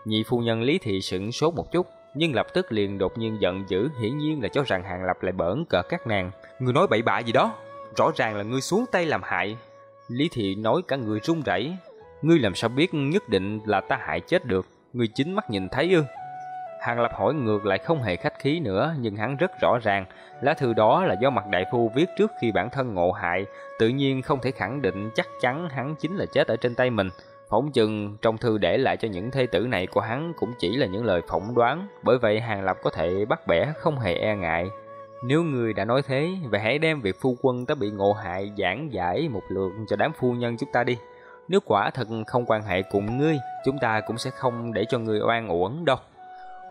Nhị phu nhân Lý Thị sửng sốt một chút, nhưng lập tức liền đột nhiên giận dữ, hiển nhiên là cho rằng Hàng Lập lại bỡn cợt các nàng. Người nói bậy bạ gì đó, rõ ràng là ngươi xuống tay làm hại. Lý Thị nói cả người run rẩy, ngươi làm sao biết nhất định là ta hại chết được, ngươi chính mắt nhìn thấy ư? Hàng Lập hỏi ngược lại không hề khách khí nữa, nhưng hắn rất rõ ràng, lá thư đó là do mặt đại phu viết trước khi bản thân ngộ hại, tự nhiên không thể khẳng định chắc chắn hắn chính là chết ở trên tay mình. Phỏng chừng trong thư để lại cho những thê tử này của hắn cũng chỉ là những lời phỏng đoán, bởi vậy Hàng Lập có thể bắt bẻ không hề e ngại. Nếu người đã nói thế, vậy hãy đem việc phu quân ta bị ngộ hại giảng giải một lượt cho đám phu nhân chúng ta đi. Nếu quả thật không quan hệ cùng ngươi, chúng ta cũng sẽ không để cho ngươi oan uổng đâu.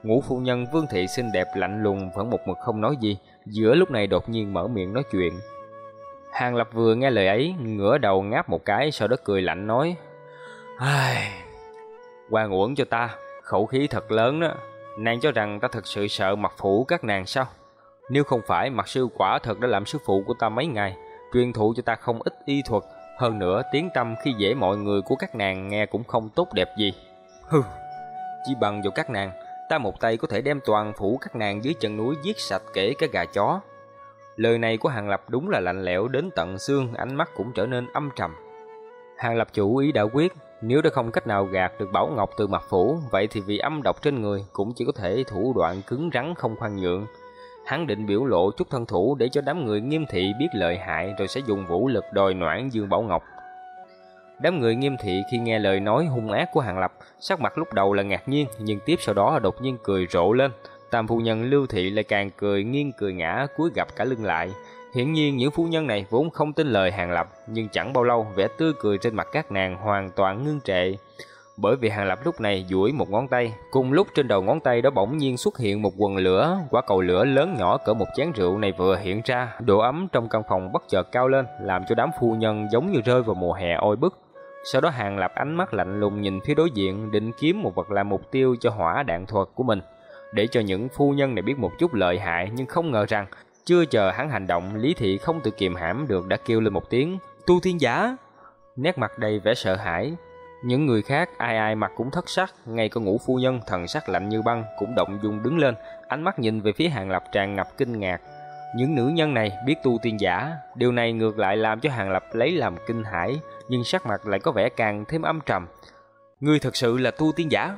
Ngũ phu nhân Vương Thị xinh đẹp lạnh lùng vẫn một mực không nói gì, giữa lúc này đột nhiên mở miệng nói chuyện. Hàng Lập vừa nghe lời ấy, ngửa đầu ngáp một cái, sau đó cười lạnh nói, Ai... Quan uổng cho ta, khẩu khí thật lớn đó, nàng cho rằng ta thật sự sợ mặt phủ các nàng sao? Nếu không phải mặt sư quả thật đã làm sư phụ của ta mấy ngày, truyền thụ cho ta không ít y thuật, hơn nữa tiếng tâm khi dễ mọi người của các nàng nghe cũng không tốt đẹp gì. Hừ, chỉ bằng vào các nàng, ta một tay có thể đem toàn phủ các nàng dưới chân núi giết sạch kể cả gà chó. Lời này của Hàng Lập đúng là lạnh lẽo đến tận xương, ánh mắt cũng trở nên âm trầm. Hàng Lập chủ ý đã quyết, nếu đã không cách nào gạt được Bảo Ngọc từ mặt phủ, vậy thì vì âm độc trên người cũng chỉ có thể thủ đoạn cứng rắn không khoan nhượng. Hắn định biểu lộ chút thân thủ để cho đám người nghiêm thị biết lợi hại rồi sẽ dùng vũ lực đòi noãn Dương Bảo Ngọc. Đám người nghiêm thị khi nghe lời nói hung ác của Hàng Lập, sắc mặt lúc đầu là ngạc nhiên, nhưng tiếp sau đó đột nhiên cười rộ lên. Tam phu nhân Lưu Thị lại càng cười nghiêng cười ngã, cúi gặp cả lưng lại. Hiển nhiên những phu nhân này vốn không tin lời Hàng Lập, nhưng chẳng bao lâu vẻ tươi cười trên mặt các nàng hoàn toàn ngưng trệ. Bởi vì Hàng Lập lúc này duỗi một ngón tay, cùng lúc trên đầu ngón tay đó bỗng nhiên xuất hiện một quần lửa, quả cầu lửa lớn nhỏ cỡ một chén rượu này vừa hiện ra, độ ấm trong căn phòng bất chợt cao lên, làm cho đám phu nhân giống như rơi vào mùa hè oi bức. Sau đó Hàng Lập ánh mắt lạnh lùng nhìn phía đối diện, định kiếm một vật làm mục tiêu cho hỏa đạn thuật của mình, để cho những phu nhân này biết một chút lợi hại, nhưng không ngờ rằng chưa chờ hắn hành động, Lý Thị không tự kiềm hãm được đã kêu lên một tiếng, "Tu Thiên Giả!" Nét mặt đầy vẻ sợ hãi. Những người khác ai ai mặt cũng thất sắc, ngay cả ngũ phu nhân thần sắc lạnh như băng cũng động dung đứng lên, ánh mắt nhìn về phía Hàng Lập tràn ngập kinh ngạc. Những nữ nhân này biết tu tiên giả, điều này ngược lại làm cho Hàng Lập lấy làm kinh hãi, nhưng sắc mặt lại có vẻ càng thêm âm trầm. Ngươi thật sự là tu tiên giả?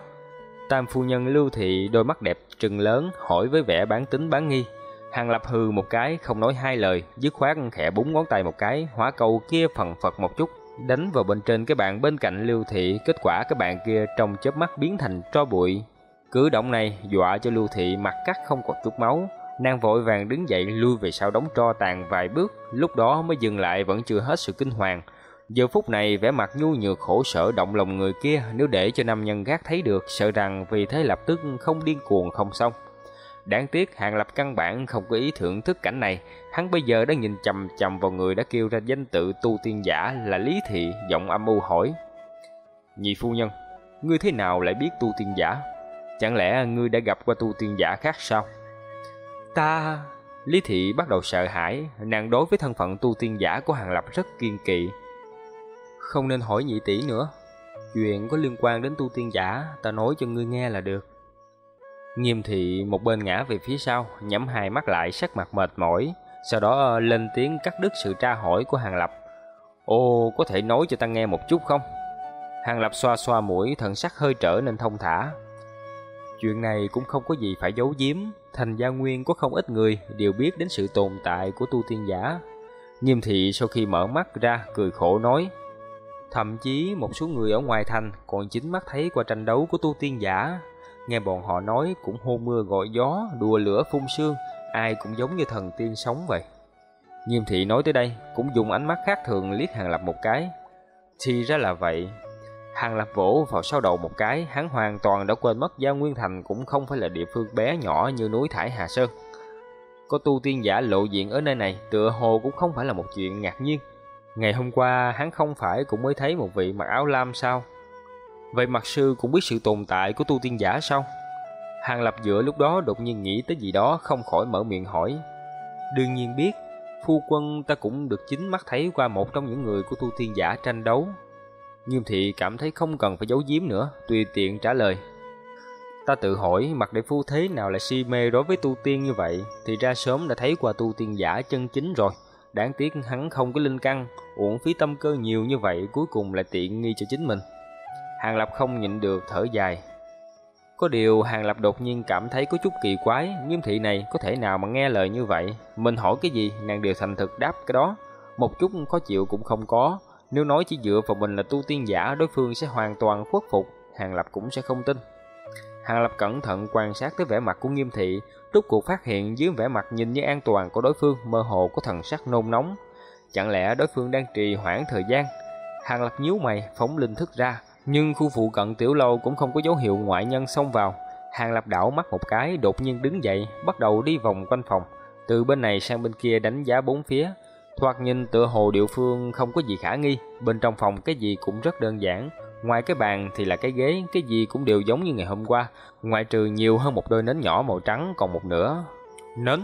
Tam phu nhân Lưu Thị đôi mắt đẹp trừng lớn hỏi với vẻ bán tính bán nghi. Hàng Lập hừ một cái, không nói hai lời, dứt khoát khẽ búng ngón tay một cái, hóa cầu kia phần phật một chút, đánh vào bên trên cái bàn bên cạnh Lưu Thị, kết quả cái bàn kia trong chớp mắt biến thành tro bụi. Cử động này dọa cho Lưu Thị mặt cắt không có chút máu, nàng vội vàng đứng dậy lui về sau đống tro tàn vài bước, lúc đó mới dừng lại vẫn chưa hết sự kinh hoàng. Giờ phút này vẻ mặt nhu nhược khổ sở động lòng người kia nếu để cho nam nhân gác thấy được sợ rằng vì thế lập tức không điên cuồng không xong. Đáng tiếc Hàng Lập căn bản không có ý thưởng thức cảnh này, hắn bây giờ đã nhìn chầm chầm vào người đã kêu ra danh tự tu tiên giả là Lý Thị, giọng âm u hỏi. Nhị phu nhân, ngươi thế nào lại biết tu tiên giả? Chẳng lẽ ngươi đã gặp qua tu tiên giả khác sao? Ta... Lý Thị bắt đầu sợ hãi, nàng đối với thân phận tu tiên giả của Hàng Lập rất kiên kỵ. Không nên hỏi nhị tỷ nữa, chuyện có liên quan đến tu tiên giả, ta nói cho ngươi nghe là được. Nghiêm thị một bên ngã về phía sau, nhắm hai mắt lại sắc mặt mệt mỏi, sau đó ờ, lên tiếng cắt đứt sự tra hỏi của Hàng Lập. Ô, có thể nói cho ta nghe một chút không? Hàng Lập xoa xoa mũi, thần sắc hơi trở nên thông thả. Chuyện này cũng không có gì phải giấu giếm, thành gia nguyên có không ít người đều biết đến sự tồn tại của tu tiên giả. Nghiêm thị sau khi mở mắt ra, cười khổ nói, Thậm chí một số người ở ngoài thành còn chính mắt thấy qua tranh đấu của tu tiên giả, nghe bọn họ nói cũng hô mưa gọi gió, đùa lửa phun sương, ai cũng giống như thần tiên sống vậy. Nghiêm thị nói tới đây, cũng dùng ánh mắt khác thường liếc Hàng Lập một cái. Thì ra là vậy. Hàng Lập vỗ vào sau đầu một cái, hắn hoàn toàn đã quên mất Giao Nguyên Thành cũng không phải là địa phương bé nhỏ như núi Thải Hà Sơn. Có tu tiên giả lộ diện ở nơi này, tựa hồ cũng không phải là một chuyện ngạc nhiên. Ngày hôm qua, hắn không phải cũng mới thấy một vị mặc áo lam sao? Vậy mặt sư cũng biết sự tồn tại của tu tiên giả sao? Hàng Lập giữa lúc đó đột nhiên nghĩ tới gì đó không khỏi mở miệng hỏi. Đương nhiên biết, phu quân ta cũng được chính mắt thấy qua một trong những người của tu tiên giả tranh đấu. Nghiêm thị cảm thấy không cần phải giấu giếm nữa, tùy tiện trả lời. Ta tự hỏi mặt đại phu thế nào lại si mê đối với tu tiên như vậy, thì ra sớm đã thấy qua tu tiên giả chân chính rồi. Đáng tiếc hắn không có linh căn, uổng phí tâm cơ nhiều như vậy cuối cùng lại tiện nghi cho chính mình. Hàng Lập không nhịn được thở dài. Có điều Hàng Lập đột nhiên cảm thấy có chút kỳ quái, nghiêm thị này có thể nào mà nghe lời như vậy. Mình hỏi cái gì, nàng đều thành thực đáp cái đó. Một chút khó chịu cũng không có. Nếu nói chỉ dựa vào mình là tu tiên giả, đối phương sẽ hoàn toàn khuất phục, Hàng Lập cũng sẽ không tin. Hàng Lập cẩn thận quan sát tới vẻ mặt của nghiêm thị, rốt cuộc phát hiện dưới vẻ mặt nhìn như an toàn của đối phương mơ hồ có thần sắc nôn nóng. Chẳng lẽ đối phương đang trì hoãn thời gian? Hàng Lập nhíu mày, phóng linh thức ra, nhưng khu phụ cận tiểu lâu cũng không có dấu hiệu ngoại nhân xông vào. Hàng Lập đảo mắt một cái, đột nhiên đứng dậy, bắt đầu đi vòng quanh phòng, từ bên này sang bên kia đánh giá bốn phía. Thoạt nhìn tựa hồ địa phương không có gì khả nghi, bên trong phòng cái gì cũng rất đơn giản. Ngoài cái bàn thì là cái ghế, cái gì cũng đều giống như ngày hôm qua, ngoại trừ nhiều hơn một đôi nến nhỏ màu trắng còn một nửa. Nến?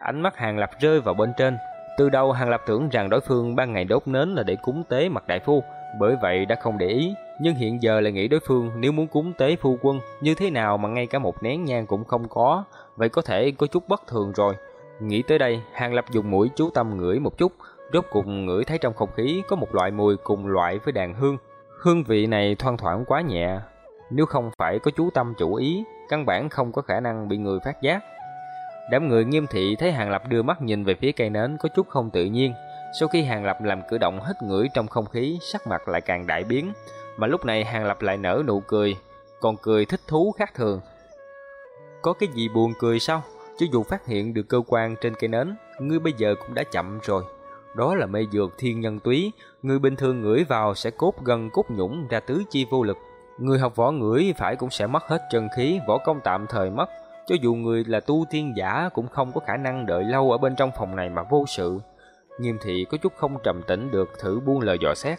Ánh mắt Hàng Lập rơi vào bên trên, từ đầu Hàng Lập tưởng rằng đối phương ban ngày đốt nến là để cúng tế mặt đại phu, bởi vậy đã không để ý, nhưng hiện giờ lại nghĩ đối phương nếu muốn cúng tế phu quân, như thế nào mà ngay cả một nén nhang cũng không có, vậy có thể có chút bất thường rồi. Nghĩ tới đây, Hàng Lập dùng mũi chú tâm ngửi một chút, rốt cuộc ngửi thấy trong không khí có một loại mùi cùng loại với đàn hương. Hương vị này thoang thoảng quá nhẹ, nếu không phải có chú tâm chủ ý, căn bản không có khả năng bị người phát giác. Đám người nghiêm thị thấy Hàng Lập đưa mắt nhìn về phía cây nến có chút không tự nhiên. Sau khi Hàng Lập làm cử động hít ngửi trong không khí, sắc mặt lại càng đại biến. Mà lúc này Hàng Lập lại nở nụ cười, còn cười thích thú khác thường. Có cái gì buồn cười sao? Chứ dù phát hiện được cơ quan trên cây nến, ngươi bây giờ cũng đã chậm rồi. Đó là mê dược thiên nhân túy, người bình thường ngửi vào sẽ cốt gần cốt nhũng ra tứ chi vô lực. Người học võ ngửi phải cũng sẽ mất hết chân khí, võ công tạm thời mất. Cho dù người là tu tiên giả cũng không có khả năng đợi lâu ở bên trong phòng này mà vô sự. Nghiêm thị có chút không trầm tĩnh được thử buông lời dò xét.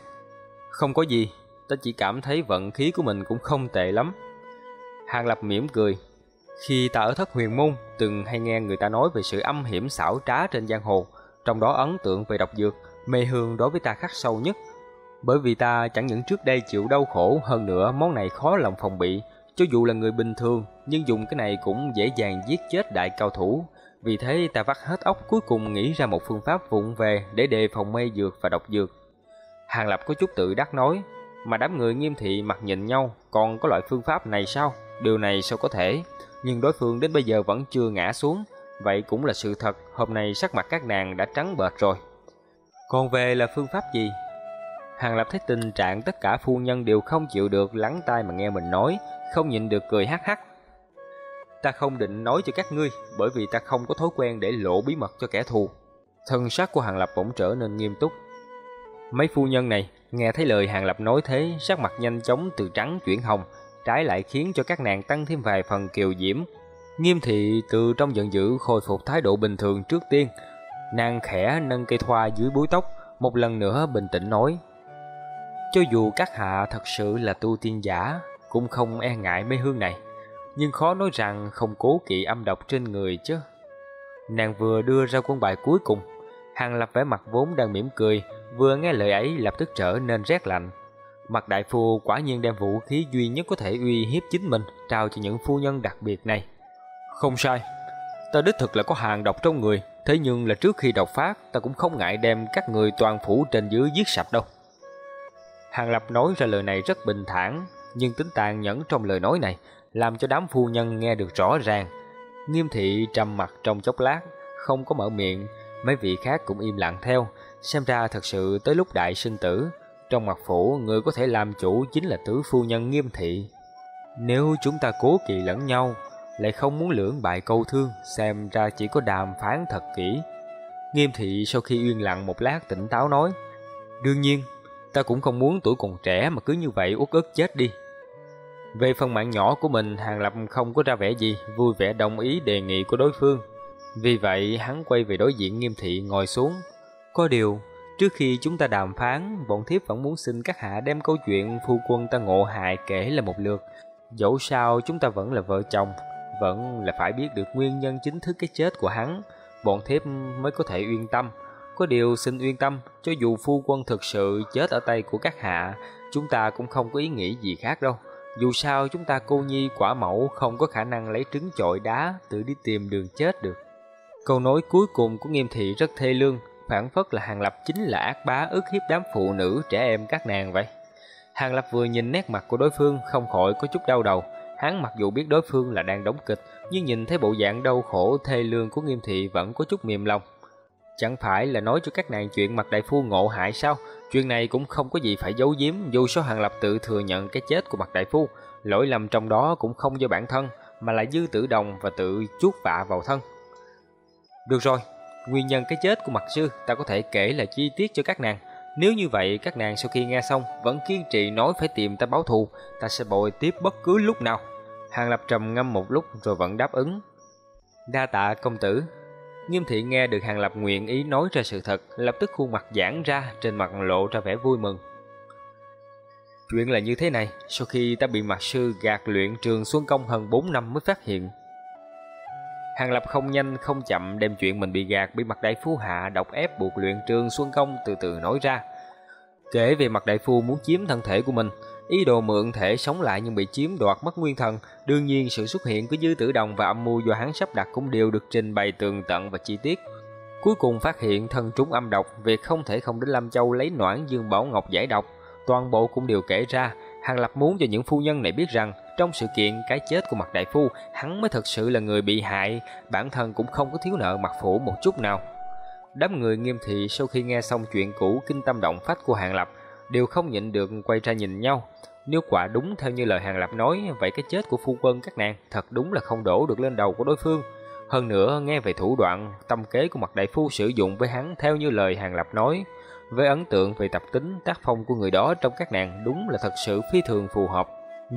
Không có gì, ta chỉ cảm thấy vận khí của mình cũng không tệ lắm. Hàng Lập mỉm cười. Khi ta ở thất huyền môn, từng hay nghe người ta nói về sự âm hiểm xảo trá trên giang hồ, trong đó ấn tượng về độc dược, mê hương đối với ta khắc sâu nhất. Bởi vì ta chẳng những trước đây chịu đau khổ, hơn nữa món này khó lòng phòng bị, cho dù là người bình thường, nhưng dùng cái này cũng dễ dàng giết chết đại cao thủ. Vì thế ta vắt hết óc cuối cùng nghĩ ra một phương pháp vụng về để đề phòng mê dược và độc dược. Hàng Lập có chút tự đắc nói, mà đám người nghiêm thị mặt nhìn nhau, còn có loại phương pháp này sao? Điều này sao có thể? Nhưng đối phương đến bây giờ vẫn chưa ngã xuống, vậy cũng là sự thật, hôm nay sắc mặt các nàng đã trắng bệch rồi. Còn về là phương pháp gì? Hàng Lập thấy tình trạng tất cả phu nhân đều không chịu được lắng tai mà nghe mình nói, không nhịn được cười hắc hắc. Ta không định nói cho các ngươi, bởi vì ta không có thói quen để lộ bí mật cho kẻ thù. Thân sắc của Hàng Lập bỗng trở nên nghiêm túc. Mấy phu nhân này, nghe thấy lời Hàng Lập nói thế, sắc mặt nhanh chóng từ trắng chuyển hồng, trái lại khiến cho các nàng tăng thêm vài phần kiều diễm. Nghiêm thị từ trong giận dữ khôi phục thái độ bình thường trước tiên, nàng khẽ nâng cây thoa dưới búi tóc, một lần nữa bình tĩnh nói. Cho dù các hạ thật sự là tu tiên giả, cũng không e ngại mê hương này, nhưng khó nói rằng không cố kỵ âm độc trên người chứ. Nàng vừa đưa ra quân bài cuối cùng, Hàng Lập vẻ mặt vốn đang mỉm cười, vừa nghe lời ấy lập tức trở nên rét lạnh. Mặt đại phu quả nhiên đem vũ khí duy nhất có thể uy hiếp chính mình trao cho những phu nhân đặc biệt này. Không sai, ta đích thực là có hàng độc trong người, thế nhưng là trước khi độc phát ta cũng không ngại đem các người toàn phủ trên dưới giết sạch đâu. Hàng Lập nói ra lời này rất bình thản, nhưng tính tàn nhẫn trong lời nói này làm cho đám phu nhân nghe được rõ ràng. Nghiêm thị trầm mặt trong chốc lát, không có mở miệng, mấy vị khác cũng im lặng theo, xem ra thật sự tới lúc đại sinh tử, trong mặt phủ người có thể làm chủ chính là tứ phu nhân Nghiêm thị. Nếu chúng ta cố kỵ lẫn nhau, lại không muốn lưỡng bại câu thương, xem ra chỉ có đàm phán thật kỹ. Nghiêm thị sau khi yên lặng một lát tỉnh táo nói, đương nhiên, ta cũng không muốn tuổi còn trẻ mà cứ như vậy uất ức chết đi. Về phần mạng nhỏ của mình, Hàng Lập không có ra vẻ gì, vui vẻ đồng ý đề nghị của đối phương. Vì vậy, hắn quay về đối diện nghiêm thị ngồi xuống. Có điều, trước khi chúng ta đàm phán, bọn thiếp vẫn muốn xin các hạ đem câu chuyện phu quân ta ngộ hại kể là một lượt. Dẫu sao chúng ta vẫn là vợ chồng, vẫn là phải biết được nguyên nhân chính thức cái chết của hắn, bọn thiếp mới có thể yên tâm. Có điều xin yên tâm, cho dù phu quân thực sự chết ở tay của các hạ, chúng ta cũng không có ý nghĩ gì khác đâu. Dù sao chúng ta cô nhi quả mẫu không có khả năng lấy trứng chọi đá tự đi tìm đường chết được. Câu nói cuối cùng của nghiêm thị rất thê lương, phản phất là Hàng Lập chính là ác bá ức hiếp đám phụ nữ trẻ em các nàng vậy. Hàng Lập vừa nhìn nét mặt của đối phương không khỏi có chút đau đầu. Hắn mặc dù biết đối phương là đang đóng kịch, nhưng nhìn thấy bộ dạng đau khổ thê lương của nghiêm thị vẫn có chút mềm lòng. Chẳng phải là nói cho các nàng chuyện mặt đại phu ngộ hại sao? Chuyện này cũng không có gì phải giấu giếm, dù số Hàng Lập tự thừa nhận cái chết của mặt đại phu, lỗi lầm trong đó cũng không do bản thân, mà là dư tử đồng và tự chuốt vạ vào thân. Được rồi, nguyên nhân cái chết của mặt sư ta có thể kể là chi tiết cho các nàng. Nếu như vậy, các nàng sau khi nghe xong vẫn kiên trì nói phải tìm ta báo thù, ta sẽ bồi tiếp bất cứ lúc nào. Hàng Lập trầm ngâm một lúc rồi vẫn đáp ứng. Đa tạ công tử, Nghiêm thị nghe được Hàng Lập nguyện ý nói ra sự thật, lập tức khuôn mặt giãn ra, trên mặt lộ ra vẻ vui mừng. Chuyện là như thế này, sau khi ta bị mặt sư gạt luyện trường Xuân Công hơn 4 năm mới phát hiện. Hàng Lập không nhanh không chậm đem chuyện mình bị gạt bị mặt đại phu hạ độc ép buộc luyện trường Xuân Công từ từ nói ra. Kể về mặt đại phu muốn chiếm thân thể của mình, ý đồ mượn thể sống lại nhưng bị chiếm đoạt mất nguyên thần. Đương nhiên sự xuất hiện của dư tử đồng và âm mưu do hắn sắp đặt cũng đều được trình bày tường tận và chi tiết. Cuối cùng phát hiện thân trúng âm độc, việc không thể không đến Lâm Châu lấy noãn dương bảo ngọc giải độc, toàn bộ cũng đều kể ra. Hàng Lập muốn cho những phu nhân này biết rằng trong sự kiện cái chết của mặt đại phu, hắn mới thật sự là người bị hại, bản thân cũng không có thiếu nợ mặt phủ một chút nào. Đám người nghiêm thị sau khi nghe xong chuyện cũ kinh tâm động phách của Hàng Lập, đều không nhịn được quay ra nhìn nhau. Nếu quả đúng theo như lời Hàng Lập nói, vậy cái chết của phu quân các nàng thật đúng là không đổ được lên đầu của đối phương. Hơn nữa, nghe về thủ đoạn, tâm kế của mặt đại phu sử dụng với hắn theo như lời Hàng Lập nói, với ấn tượng về tập tính, tác phong của người đó trong các nàng đúng là thật sự phi thường phù hợp.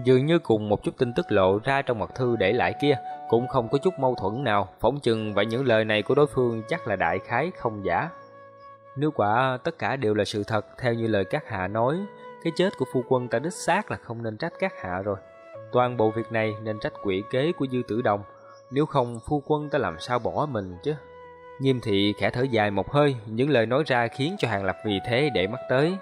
Dường như cùng một chút tin tức lộ ra trong mật thư để lại kia, cũng không có chút mâu thuẫn nào, phỏng chừng vậy những lời này của đối phương chắc là đại khái không giả. Nếu quả tất cả đều là sự thật theo như lời các hạ nói, cái chết của phu quân ta đích xác là không nên trách các hạ rồi. Toàn bộ việc này nên trách quỷ kế của Dư Tử Đồng, nếu không phu quân ta làm sao bỏ mình chứ. Nghiêm thị khẽ thở dài một hơi, những lời nói ra khiến cho Hàng Lập vì thế để mắt tới.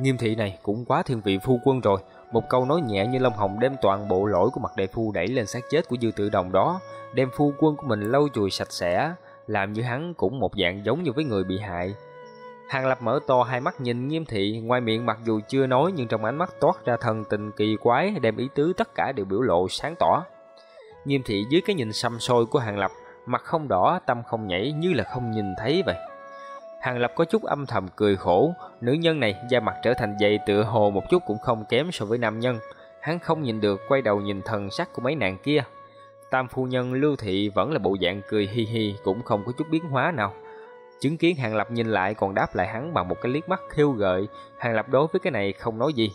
Nghiêm thị này cũng quá thiên vị phu quân rồi, một câu nói nhẹ như lông hồng đem toàn bộ lỗi của mặt đại phu đẩy lên xác chết của Dư tự Đồng đó, đem phu quân của mình lâu chùi sạch sẽ, làm như hắn cũng một dạng giống như với người bị hại. Hàng Lập mở to hai mắt nhìn nghiêm thị, ngoài miệng mặc dù chưa nói nhưng trong ánh mắt toát ra thần tình kỳ quái, đem ý tứ tất cả đều biểu lộ sáng tỏ. Nghiêm thị dưới cái nhìn xăm soi của Hàng Lập, mặt không đỏ, tâm không nhảy như là không nhìn thấy vậy. Hàng Lập có chút âm thầm cười khổ, nữ nhân này da mặt trở thành dày tựa hồ một chút cũng không kém so với nam nhân. Hắn không nhìn được quay đầu nhìn thần sắc của mấy nàng kia. Tam phu nhân Lưu Thị vẫn là bộ dạng cười hi hi cũng không có chút biến hóa nào. Chứng kiến Hàng Lập nhìn lại còn đáp lại hắn bằng một cái liếc mắt khiêu gợi, Hàng Lập đối với cái này không nói gì.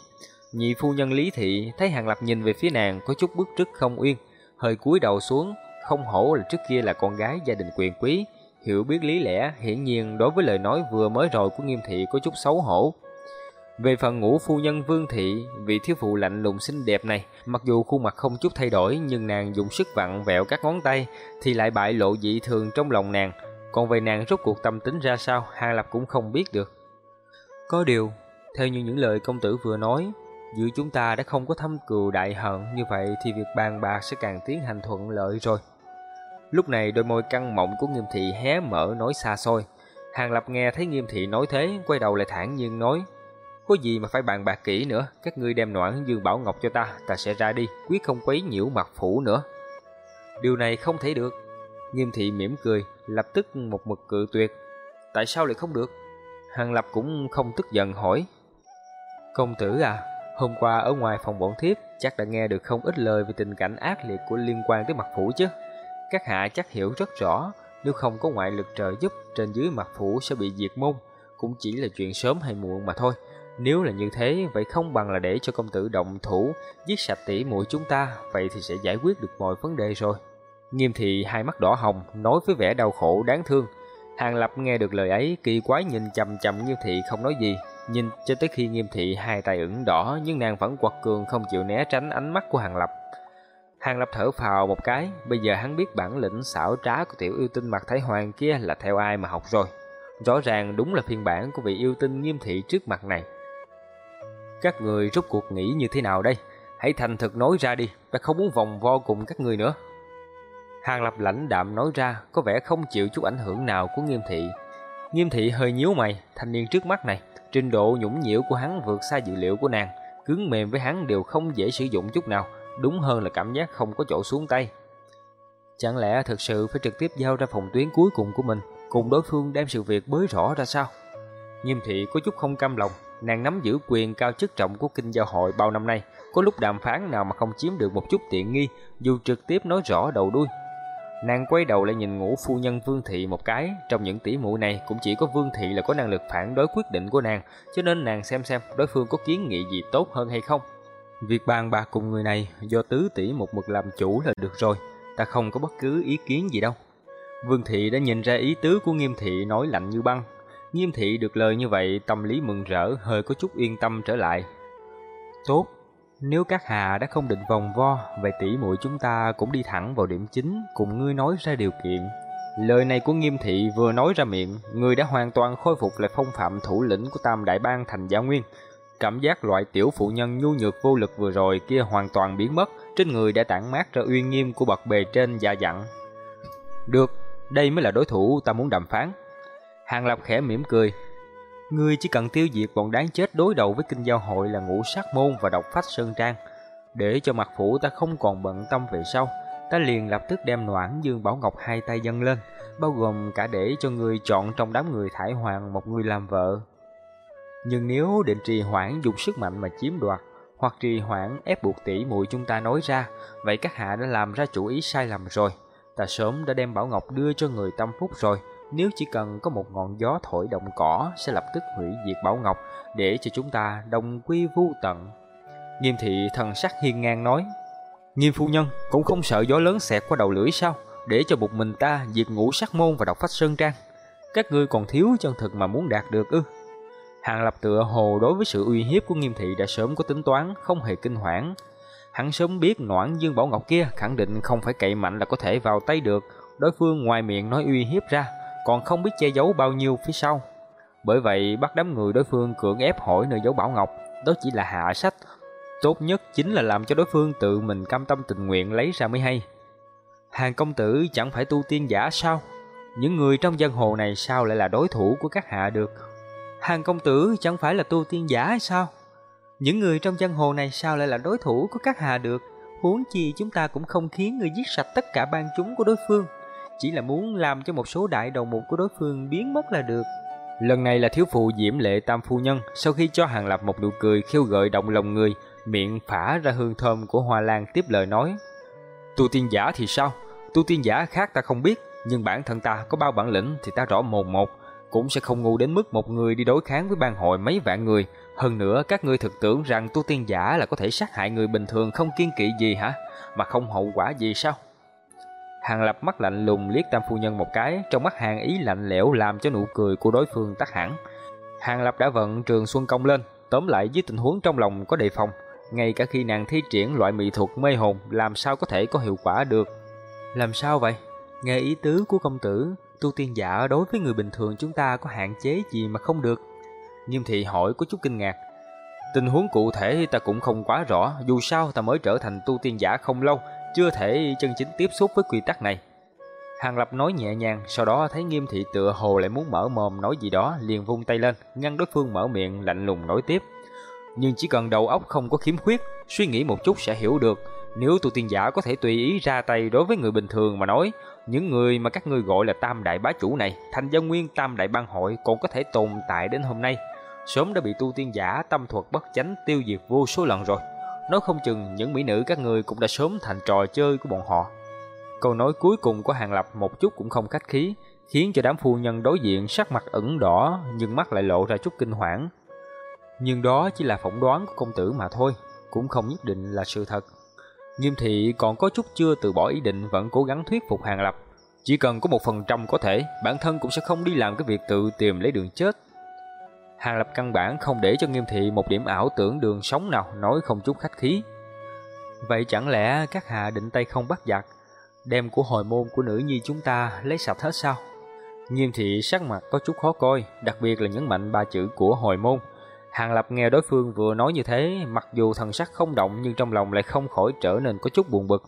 Nhị phu nhân Lý Thị thấy Hàng Lập nhìn về phía nàng có chút bước trước không yên, hơi cúi đầu xuống, không hổ là trước kia là con gái gia đình quyền quý, hiểu biết lý lẽ, hiển nhiên đối với lời nói vừa mới rồi của Nghiêm Thị có chút xấu hổ. Về phần ngũ phu nhân Vương Thị, vị thiếu phụ lạnh lùng xinh đẹp này, mặc dù khuôn mặt không chút thay đổi nhưng nàng dùng sức vặn vẹo các ngón tay thì lại bại lộ dị thường trong lòng nàng, còn về nàng rốt cuộc tâm tính ra sao, Hàng Lập cũng không biết được. Có điều, theo như những lời công tử vừa nói, giữa chúng ta đã không có thâm cừu đại hận như vậy thì việc bàn bạc sẽ càng tiến hành thuận lợi rồi. Lúc này đôi môi căng mọng của Nghiêm Thị hé mở nói xa xôi. Hàng Lập nghe thấy Nghiêm Thị nói thế, quay đầu lại thản nhiên nói, có gì mà phải bàn bạc kỹ nữa, các ngươi đem noãn dương bảo ngọc cho ta, ta sẽ ra đi, quyết không quấy nhiễu mặt phủ nữa. Điều này không thể được. Nghiêm Thị mỉm cười, lập tức một mực cự tuyệt. Tại sao lại không được? Hàng Lập cũng không tức giận hỏi. Công tử à, Hôm qua ở ngoài phòng bọn thiếp chắc đã nghe được không ít lời về tình cảnh ác liệt của liên quan tới mặt phủ chứ. Các hạ chắc hiểu rất rõ, nếu không có ngoại lực trợ giúp, trên dưới mặt phủ sẽ bị diệt môn, cũng chỉ là chuyện sớm hay muộn mà thôi. Nếu là như thế, vậy không bằng là để cho công tử động thủ, giết sạch tỷ muội chúng ta, vậy thì sẽ giải quyết được mọi vấn đề rồi. Nghiêm thị hai mắt đỏ hồng, nói với vẻ đau khổ đáng thương. Hàng Lập nghe được lời ấy, kỳ quái nhìn chầm chầm Nghiêm thị không nói gì, nhìn cho tới khi Nghiêm thị hai tay ửng đỏ, nhưng nàng vẫn quật cường không chịu né tránh ánh mắt của Hàng Lập. Hàng Lập thở phào một cái, bây giờ hắn biết bản lĩnh xảo trá của tiểu yêu tinh mặt Thái Hoàng kia là theo ai mà học rồi. Rõ ràng đúng là phiên bản của vị yêu tinh nghiêm thị trước mặt này. Các người rốt cuộc nghĩ như thế nào đây? Hãy thành thực nói ra đi, ta không muốn vòng vo cùng các người nữa. Hàng Lập lãnh đạm nói ra, có vẻ không chịu chút ảnh hưởng nào của nghiêm thị. Nghiêm thị hơi nhíu mày, thanh niên trước mắt này, trình độ nhũng nhiễu của hắn vượt xa dự liệu của nàng, cứng mềm với hắn đều không dễ sử dụng chút nào, đúng hơn là cảm giác không có chỗ xuống tay. Chẳng lẽ thực sự phải trực tiếp giao ra phòng tuyến cuối cùng của mình, cùng đối phương đem sự việc bới rõ ra sao? Nghiêm thị có chút không cam lòng, nàng nắm giữ quyền cao chức trọng của kinh giao hội bao năm nay, có lúc đàm phán nào mà không chiếm được một chút tiện nghi, dù trực tiếp nói rõ đầu đuôi. Nàng quay đầu lại nhìn ngũ phu nhân Vương Thị một cái, trong những tỷ muội này cũng chỉ có Vương Thị là có năng lực phản đối quyết định của nàng, cho nên nàng xem xem đối phương có kiến nghị gì tốt hơn hay không. Việc bàn bạc cùng người này do tứ tỷ một mực làm chủ là được rồi, ta không có bất cứ ý kiến gì đâu. Vương Thị đã nhìn ra ý tứ của Nghiêm Thị nói lạnh như băng. Nghiêm Thị được lời như vậy, tâm lý mừng rỡ, hơi có chút yên tâm trở lại. Tốt, nếu các hà đã không định vòng vo, vậy tỷ muội chúng ta cũng đi thẳng vào điểm chính, cùng ngươi nói ra điều kiện. Lời này của Nghiêm Thị vừa nói ra miệng, người đã hoàn toàn khôi phục lại phong phạm thủ lĩnh của Tam Đại Bang thành Gia Nguyên. Cảm giác loại tiểu phụ nhân nhu nhược vô lực vừa rồi kia hoàn toàn biến mất, trên người đã tản mát ra uy nghiêm của bậc bề trên dạ dặn. Được, đây mới là đối thủ ta muốn đàm phán. Hàng Lập khẽ mỉm cười. Ngươi chỉ cần tiêu diệt bọn đáng chết đối đầu với kinh giao hội là ngũ sát môn và độc phách sơn trang. Để cho mặt phủ ta không còn bận tâm về sau, ta liền lập tức đem noãn dương bảo ngọc hai tay dâng lên, bao gồm cả để cho người chọn trong đám người thải hoàng một người làm vợ. Nhưng nếu định trì hoãn dùng sức mạnh mà chiếm đoạt, hoặc trì hoãn ép buộc tỷ muội chúng ta nói ra, vậy các hạ đã làm ra chủ ý sai lầm rồi. Ta sớm đã đem Bảo Ngọc đưa cho người tâm phúc rồi, nếu chỉ cần có một ngọn gió thổi động cỏ sẽ lập tức hủy diệt Bảo Ngọc để cho chúng ta đồng quy vu tận. Nghiêm thị thần sắc hiên ngang nói, Nghiêm phu nhân cũng không sợ gió lớn xẹt qua đầu lưỡi sao, để cho một mình ta diệt ngũ sắc môn và độc phách sơn trang. Các ngươi còn thiếu chân thực mà muốn đạt được ư? Hàng Lập tựa hồ đối với sự uy hiếp của Nghiêm thị đã sớm có tính toán, không hề kinh hoảng. Hắn sớm biết Noãn Dương Bảo Ngọc kia khẳng định không phải cậy mạnh là có thể vào tay được, đối phương ngoài miệng nói uy hiếp ra, còn không biết che giấu bao nhiêu phía sau. Bởi vậy bắt đám người đối phương cưỡng ép hỏi nơi giấu Bảo Ngọc, đó chỉ là hạ sách. Tốt nhất chính là làm cho đối phương tự mình cam tâm tình nguyện lấy ra mới hay. Hàng công tử chẳng phải tu tiên giả sao? Những người trong dân hồ này sao lại là đối thủ của các hạ được? Hàng công tử chẳng phải là tu tiên giả hay sao? Những người trong dân hồ này sao lại là đối thủ của các hạ được? Huống chi chúng ta cũng không khiến người giết sạch tất cả bang chúng của đối phương. Chỉ là muốn làm cho một số đại đầu mục của đối phương biến mất là được. Lần này là thiếu phụ diễm lệ tam phu nhân, sau khi cho Hàng Lập một nụ cười khiêu gợi động lòng người, miệng phả ra hương thơm của hoa lan tiếp lời nói. Tu tiên giả thì sao? Tu tiên giả khác ta không biết, nhưng bản thân ta có bao bản lĩnh thì ta rõ mồn một, cũng sẽ không ngu đến mức một người đi đối kháng với bang hội mấy vạn người. Hơn nữa, các ngươi thực tưởng rằng tu tiên giả là có thể sát hại người bình thường không kiên kỵ gì hả? Mà không hậu quả gì sao? Hàng lập mắt lạnh lùng liếc tam phu nhân một cái, trong mắt hàng ý lạnh lẽo làm cho nụ cười của đối phương tắt hẳn. Hàng lập đã vận trường xuân công lên, tóm lại với tình huống trong lòng có đề phòng. Ngay cả khi nàng thi triển loại mỹ thuật mê hồn, làm sao có thể có hiệu quả được? Làm sao vậy? Nghe ý tứ của công tử, tu tiên giả đối với người bình thường chúng ta có hạn chế gì mà không được? Nghiêm thị hỏi có chút kinh ngạc. Tình huống cụ thể ta cũng không quá rõ, dù sao ta mới trở thành tu tiên giả không lâu, chưa thể chân chính tiếp xúc với quy tắc này. Hàng Lập nói nhẹ nhàng, sau đó thấy Nghiêm thị tựa hồ lại muốn mở mồm nói gì đó, liền vung tay lên, ngăn đối phương mở miệng lạnh lùng nói tiếp. Nhưng chỉ cần đầu óc không có khiếm khuyết, suy nghĩ một chút sẽ hiểu được, nếu tu tiên giả có thể tùy ý ra tay đối với người bình thường mà nói, những người mà các ngươi gọi là tam đại bá chủ này, thành dân nguyên tam đại bang hội còn có thể tồn tại đến hôm nay. sớm đã bị tu tiên giả tâm thuật bất chánh tiêu diệt vô số lần rồi. Nói không chừng những mỹ nữ các ngươi cũng đã sớm thành trò chơi của bọn họ. Câu nói cuối cùng của Hàng Lập một chút cũng không khách khí, khiến cho đám phu nhân đối diện sắc mặt ửng đỏ nhưng mắt lại lộ ra chút kinh hoảng. Nhưng đó chỉ là phỏng đoán của công tử mà thôi, cũng không nhất định là sự thật. Nghiêm thị còn có chút chưa từ bỏ ý định vẫn cố gắng thuyết phục Hàng Lập. Chỉ cần có một phần trăm có thể, bản thân cũng sẽ không đi làm cái việc tự tìm lấy đường chết. Hàng Lập căn bản không để cho Nghiêm thị một điểm ảo tưởng đường sống nào nói không chút khách khí. Vậy chẳng lẽ các hạ định tay không bắt giặc, đem của hồi môn của nữ nhi chúng ta lấy sạch hết sao? Nghiêm thị sắc mặt có chút khó coi, đặc biệt là nhấn mạnh ba chữ của hồi môn. Hàng Lập nghe đối phương vừa nói như thế, mặc dù thần sắc không động nhưng trong lòng lại không khỏi trở nên có chút buồn bực.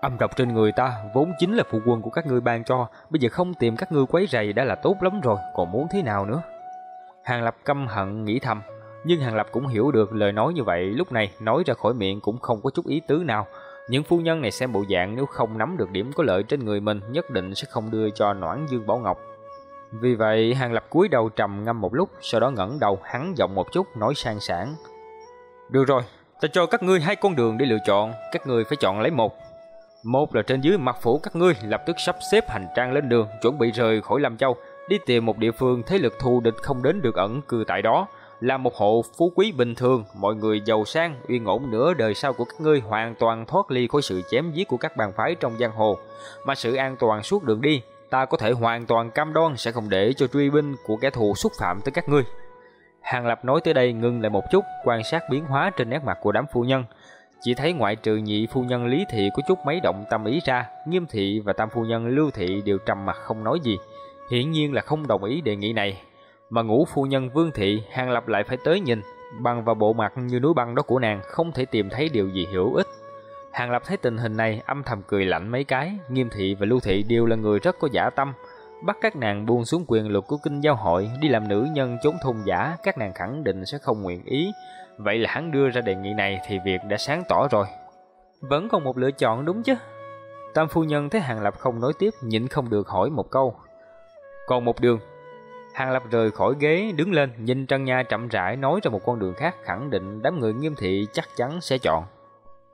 Âm độc trên người ta vốn chính là phụ quân của các ngươi ban cho, bây giờ không tìm các ngươi quấy rầy đã là tốt lắm rồi, còn muốn thế nào nữa? Hàng Lập căm hận nghĩ thầm, nhưng Hàng Lập cũng hiểu được lời nói như vậy lúc này nói ra khỏi miệng cũng không có chút ý tứ nào. Những phu nhân này xem bộ dạng nếu không nắm được điểm có lợi trên người mình nhất định sẽ không đưa cho Noãn Dương Bảo Ngọc. Vì vậy Hàng Lập cúi đầu trầm ngâm một lúc, sau đó ngẩng đầu hắn giọng một chút nói sang sảng. Được rồi, ta cho các ngươi hai con đường để lựa chọn, các ngươi phải chọn lấy một. Một là trên dưới mặt phủ các ngươi lập tức sắp xếp hành trang lên đường, chuẩn bị rời khỏi Lam Châu, đi tìm một địa phương thế lực thù địch không đến được ẩn cư tại đó, là một hộ phú quý bình thường, mọi người giàu sang, uyên ổn nửa đời sau của các ngươi hoàn toàn thoát ly khỏi sự chém giết của các bang phái trong giang hồ, mà sự an toàn suốt đường đi, ta có thể hoàn toàn cam đoan sẽ không để cho truy binh của kẻ thù xúc phạm tới các ngươi. Hàng Lập nói tới đây ngưng lại một chút, quan sát biến hóa trên nét mặt của đám phu nhân. Chỉ thấy ngoại trừ nhị phu nhân Lý Thị có chút mấy động tâm ý ra, Nghiêm Thị và tam phu nhân Lưu Thị đều trầm mặt không nói gì. Hiển nhiên là không đồng ý đề nghị này, mà ngũ phu nhân Vương Thị Hàng Lập lại phải tới nhìn, bằng vào bộ mặt như núi băng đó của nàng không thể tìm thấy điều gì hữu ích. Hàng Lập thấy tình hình này âm thầm cười lạnh mấy cái, Nghiêm Thị và Lưu Thị đều là người rất có giả tâm. Bắt các nàng buông xuống quyền lực của kinh giao hội đi làm nữ nhân chốn thôn giả, các nàng khẳng định sẽ không nguyện ý. Vậy là hắn đưa ra đề nghị này thì việc đã sáng tỏ rồi. Vẫn còn một lựa chọn đúng chứ? Tam phu nhân thấy Hàng Lập không nói tiếp, nhịn không được hỏi một câu. Còn một đường. Hàng Lập rời khỏi ghế, đứng lên, nhìn Trân Nha chậm rãi nói ra một con đường khác khẳng định đám người nghiêm thị chắc chắn sẽ chọn.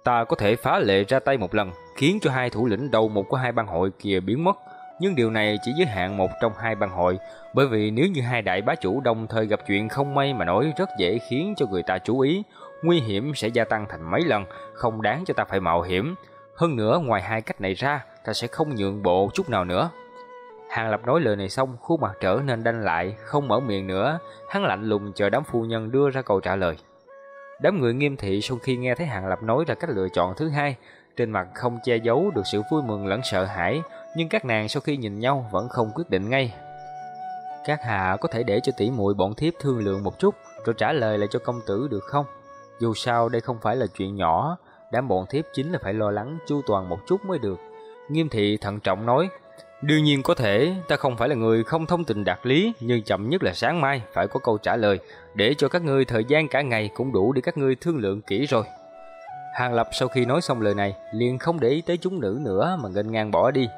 Ta có thể phá lệ ra tay một lần, khiến cho hai thủ lĩnh đầu một của hai bang hội kia biến mất. Nhưng điều này chỉ giới hạn một trong hai bang hội, bởi vì nếu như hai đại bá chủ đồng thời gặp chuyện không may mà nói rất dễ khiến cho người ta chú ý, nguy hiểm sẽ gia tăng thành mấy lần, không đáng cho ta phải mạo hiểm. Hơn nữa, ngoài hai cách này ra, ta sẽ không nhượng bộ chút nào nữa. Hàng Lập nói lời này xong, khuôn mặt trở nên đanh lại, không mở miệng nữa, hắn lạnh lùng chờ đám phu nhân đưa ra câu trả lời. Đám người nghiêm thị sau khi nghe thấy Hàng Lập nói ra cách lựa chọn thứ hai, trên mặt không che giấu được sự vui mừng lẫn sợ hãi, nhưng các nàng sau khi nhìn nhau vẫn không quyết định ngay. Các hạ có thể để cho tỷ muội bọn thiếp thương lượng một chút, rồi trả lời lại cho công tử được không? Dù sao đây không phải là chuyện nhỏ, đám bọn thiếp chính là phải lo lắng chu toàn một chút mới được. Nghiêm thị thận trọng nói, Đương nhiên có thể, ta không phải là người không thông tình đạt lý, nhưng chậm nhất là sáng mai phải có câu trả lời, để cho các ngươi thời gian cả ngày cũng đủ để các ngươi thương lượng kỹ rồi. Hàng Lập sau khi nói xong lời này, liền không để ý tới chúng nữ nữa mà ngênh ngang bỏ đi.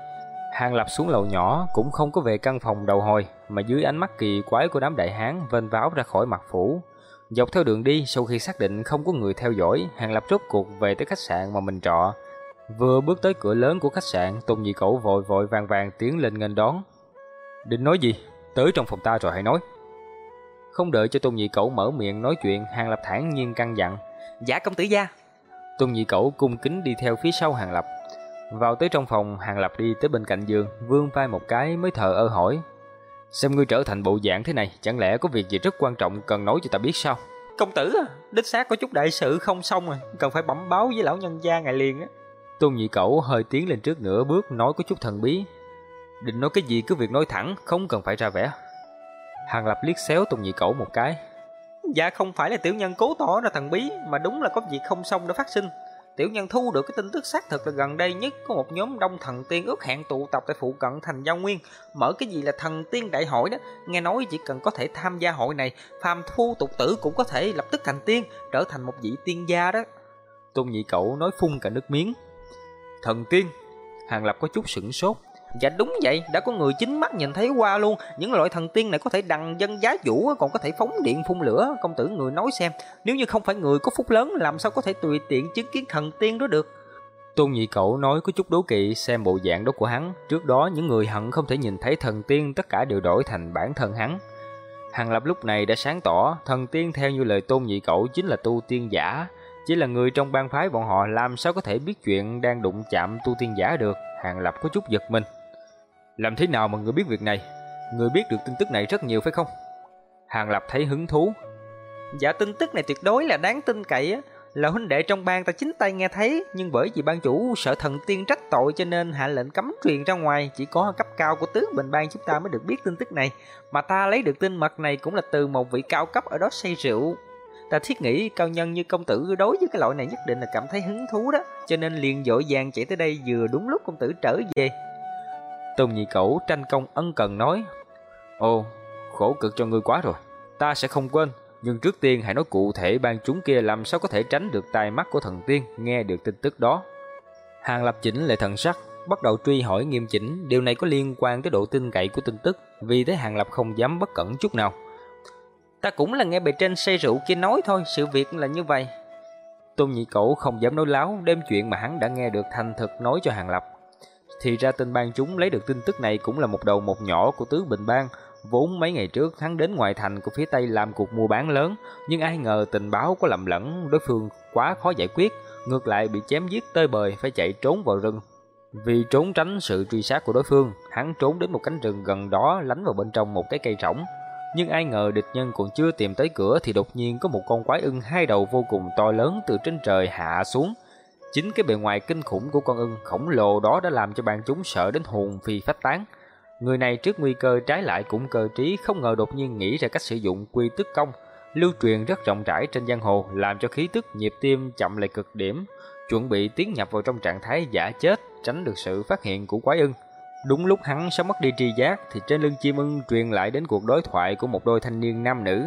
Hàng Lập xuống lầu nhỏ cũng không có về căn phòng đầu hồi, mà dưới ánh mắt kỳ quái của đám đại hán vênh váo ra khỏi mặt phủ. Dọc theo đường đi, sau khi xác định không có người theo dõi, Hàng Lập rốt cuộc về tới khách sạn mà mình trọ. Vừa bước tới cửa lớn của khách sạn, Tùng Nhị Cẩu vội vội vàng vàng tiến lên nghênh đón. Định nói gì? Tới trong phòng ta rồi hãy nói. Không đợi cho Tùng Nhị Cẩu mở miệng nói chuyện, Hàng Lập thản nhiên căn dặn. Dạ công tử gia. Tùng Nhị Cẩu cung kính đi theo phía sau Hàng Lập. Vào tới trong phòng, Hàng Lập đi tới bên cạnh giường, vương vai một cái mới thờ ơ hỏi. Xem ngươi trở thành bộ dạng thế này, chẳng lẽ có việc gì rất quan trọng cần nói cho ta biết sao? Công tử à, đích xác có chút đại sự không xong rồi, cần phải bẩm báo với lão nhân gia ngày liền á. Tôn nhị cẩu hơi tiến lên trước nửa bước nói có chút thần bí. Định nói cái gì cứ việc nói thẳng, không cần phải ra vẻ. Hàng Lập liếc xéo Tôn nhị cẩu một cái. Dạ không phải là tiểu nhân cố tỏ ra thần bí, mà đúng là có việc không xong đã phát sinh. Tiểu nhân thu được cái tin tức xác thực là gần đây nhất có một nhóm đông thần tiên ước hẹn tụ tập tại phụ cận thành Giao Nguyên, mở cái gì là thần tiên đại hội đó. Nghe nói chỉ cần có thể tham gia hội này, phàm thu tục tử cũng có thể lập tức thành tiên, trở thành một vị tiên gia đó. Tôn nhị cậu nói phun cả nước miếng. Thần tiên? Hàng Lập có chút sửng sốt. Dạ đúng vậy, đã có người chính mắt nhìn thấy qua luôn. Những loại thần tiên này có thể đằng dân giá vũ Còn có thể phóng điện phun lửa Công tử người nói xem. Nếu như không phải người có phúc lớn Làm sao có thể tùy tiện chứng kiến thần tiên đó được? Tôn nhị cậu nói có chút đố kỵ xem bộ dạng đó của hắn. Trước đó những người hận không thể nhìn thấy thần tiên Tất cả đều đổi thành bản thân hắn. Hàng Lập lúc này đã sáng tỏ Thần tiên theo như lời tôn nhị cậu chính là tu tiên giả. Chỉ là người trong bang phái bọn họ Làm sao có thể biết chuyện đang đụng chạm tu tiên giả được, Hàng Lập có chút giật mình làm thế nào mà người biết việc này? Người biết được tin tức này rất nhiều phải không? Hàng Lập thấy hứng thú. Dạ tin tức này tuyệt đối là đáng tin cậy á. Là huynh đệ trong bang ta chính tay nghe thấy, Nhưng bởi vì ban chủ sợ thần tiên trách tội Cho nên hạ lệnh cấm truyền ra ngoài, Chỉ có cấp cao của tứ bình bang chúng ta mới được biết tin tức này Mà ta lấy được tin mật này Cũng là từ một vị cao cấp ở đó say rượu Ta thiết nghĩ cao nhân như công tử đối với cái loại này nhất định là cảm thấy hứng thú đó. Cho nên liền dội vàng chạy tới đây Vừa đúng lúc công tử trở về. Tôn nhị cẩu tranh công ân cần nói Ồ, khổ cực cho ngươi quá rồi. Ta sẽ không quên Nhưng trước tiên hãy nói cụ thể ban chúng kia làm sao có thể tránh được tai mắt của thần tiên Nghe được tin tức đó. Hàng lập chỉnh lại thần sắc Bắt đầu truy hỏi nghiêm chỉnh. Điều này có liên quan tới độ tin cậy của tin tức Vì thế hàng lập không dám bất cẩn chút nào. Ta cũng là nghe bề trên say rượu kia nói thôi Sự việc là như vậy Tôn nhị cẩu không dám nói láo Đem chuyện mà hắn đã nghe được thành thực nói cho hàng lập thì ra tên bang chúng lấy được tin tức này cũng là một đầu một nhỏ của tứ bình bang. Vốn mấy ngày trước hắn đến ngoài thành của phía Tây làm cuộc mua bán lớn, nhưng ai ngờ tình báo có lầm lẫn, đối phương quá khó giải quyết, ngược lại bị chém giết tơi bời phải chạy trốn vào rừng. Vì trốn tránh sự truy sát của đối phương, hắn trốn đến một cánh rừng gần đó lánh vào bên trong một cái cây rỗng. Nhưng ai ngờ địch nhân còn chưa tìm tới cửa thì đột nhiên có một con quái ưng hai đầu vô cùng to lớn từ trên trời hạ xuống, Chính cái bề ngoài kinh khủng của con ưng khổng lồ đó đã làm cho bạn chúng sợ đến hồn phi phách tán. Người này trước nguy cơ trái lại cũng cơ trí không ngờ đột nhiên nghĩ ra cách sử dụng quy tức công, lưu truyền rất rộng rãi trên giang hồ làm cho khí tức nhịp tim chậm lại cực điểm, chuẩn bị tiến nhập vào trong trạng thái giả chết, tránh được sự phát hiện của quái ưng. Đúng lúc hắn sắp mất đi tri giác thì trên lưng chim ưng truyền lại đến cuộc đối thoại của một đôi thanh niên nam nữ,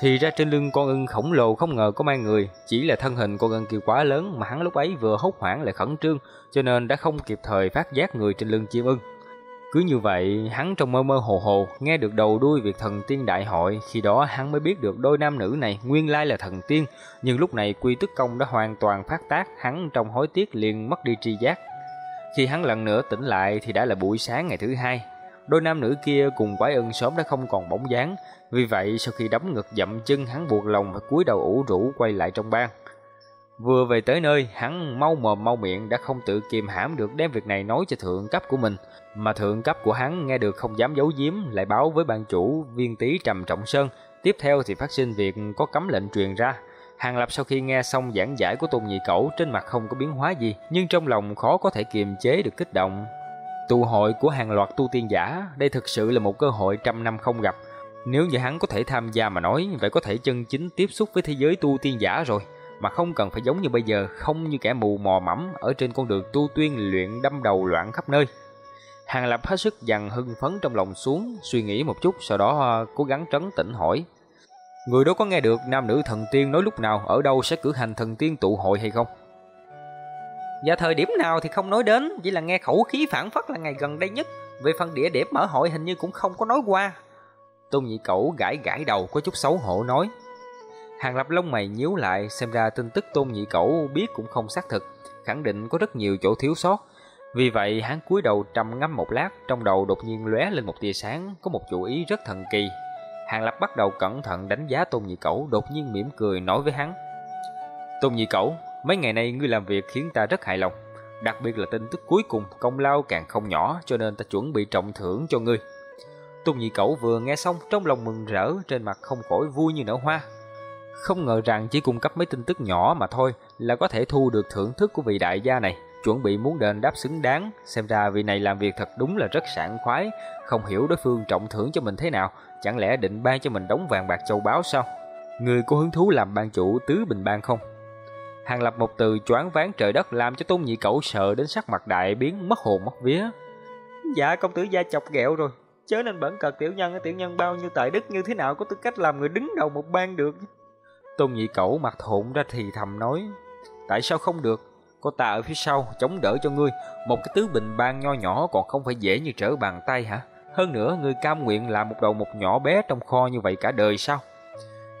thì ra trên lưng con ưng khổng lồ không ngờ có mang người, chỉ là thân hình con ưng kia quá lớn mà hắn lúc ấy vừa hốt hoảng lại khẩn trương, cho nên đã không kịp thời phát giác người trên lưng chim ưng. Cứ như vậy, hắn trong mơ mơ hồ hồ nghe được đầu đuôi việc thần tiên đại hội, khi đó hắn mới biết được đôi nam nữ này nguyên lai là thần tiên, nhưng lúc này quy tức công đã hoàn toàn phát tác, hắn trong hối tiếc liền mất đi tri giác. Khi hắn lần nữa tỉnh lại thì đã là buổi sáng ngày thứ hai, đôi nam nữ kia cùng quái ưng sớm đã không còn bóng dáng, vì vậy sau khi đấm ngực dậm chân hắn buộc lòng và cúi đầu ủ rũ quay lại trong bang. Vừa về tới nơi, hắn mau mồm mau miệng đã không tự kiềm hãm được đem việc này nói cho thượng cấp của mình, mà thượng cấp của hắn nghe được không dám giấu giếm lại báo với ban chủ viên tý Trầm Trọng Sơn, tiếp theo thì phát sinh việc có cấm lệnh truyền ra. Hàng Lập sau khi nghe xong giảng giải của Tôn Nhị Cẩu trên mặt không có biến hóa gì, nhưng trong lòng khó có thể kiềm chế được kích động. Tụ hội của hàng loạt tu tiên giả, đây thực sự là một cơ hội trăm năm không gặp, nếu như hắn có thể tham gia mà nói, vậy có thể chân chính tiếp xúc với thế giới tu tiên giả rồi, mà không cần phải giống như bây giờ, không như kẻ mù mò mẫm ở trên con đường tu tuyên luyện đâm đầu loạn khắp nơi. Hàng Lập hết sức dằn hưng phấn trong lòng xuống, suy nghĩ một chút, sau đó ờ, cố gắng trấn tĩnh hỏi. Người đó có nghe được nam nữ thần tiên nói lúc nào ở đâu sẽ cử hành thần tiên tụ hội hay không? Dạ thời điểm nào thì không nói đến, chỉ là nghe khẩu khí phản phất là ngày gần đây nhất. Về phần địa điểm mở hội hình như cũng không có nói qua. Tôn nhị cẩu gãi gãi đầu có chút xấu hổ nói. Hàng lập lông mày nhíu lại xem ra tin tức tôn nhị cẩu biết cũng không xác thực, khẳng định có rất nhiều chỗ thiếu sót. Vì vậy hắn cúi đầu trầm ngâm một lát, trong đầu đột nhiên lóe lên một tia sáng, có một chủ ý rất thần kỳ. Hàng lập bắt đầu cẩn thận đánh giá tôn nhị cẩu, đột nhiên mỉm cười nói với hắn. Tôn nhị cẩu, mấy ngày nay ngươi làm việc khiến ta rất hài lòng. Đặc biệt là tin tức cuối cùng công lao càng không nhỏ cho nên ta chuẩn bị trọng thưởng cho ngươi. Tôn nhị cẩu vừa nghe xong trong lòng mừng rỡ, trên mặt không khỏi vui như nở hoa. Không ngờ rằng chỉ cung cấp mấy tin tức nhỏ mà thôi là có thể thu được thưởng thức của vị đại gia này, chuẩn bị muốn đền đáp xứng đáng, xem ra vị này làm việc thật đúng là rất sảng khoái, không hiểu đối phương trọng thưởng cho mình thế nào, chẳng lẽ định ban cho mình đống vàng bạc châu báu sao? Người có hứng thú làm ban chủ tứ bình ban không? Hàng lập một từ choáng váng trời đất làm cho Tôn Nhị Cẩu sợ đến sắc mặt đại biến mất hồn mất vía. Dạ công tử gia chọc ghẹo rồi chớ nên bẩn cợt tiểu nhân tiểu nhân bao nhiêu tài đức như thế nào có tư cách làm người đứng đầu một ban được tôn nhị cẩu mặt thộn ra thì thầm nói tại sao không được có ta ở phía sau chống đỡ cho ngươi, một cái tứ bình bang nho nhỏ còn không phải dễ như trở bàn tay hả? Hơn nữa, ngươi cam nguyện làm một đầu một nhỏ bé trong kho như vậy cả đời sao?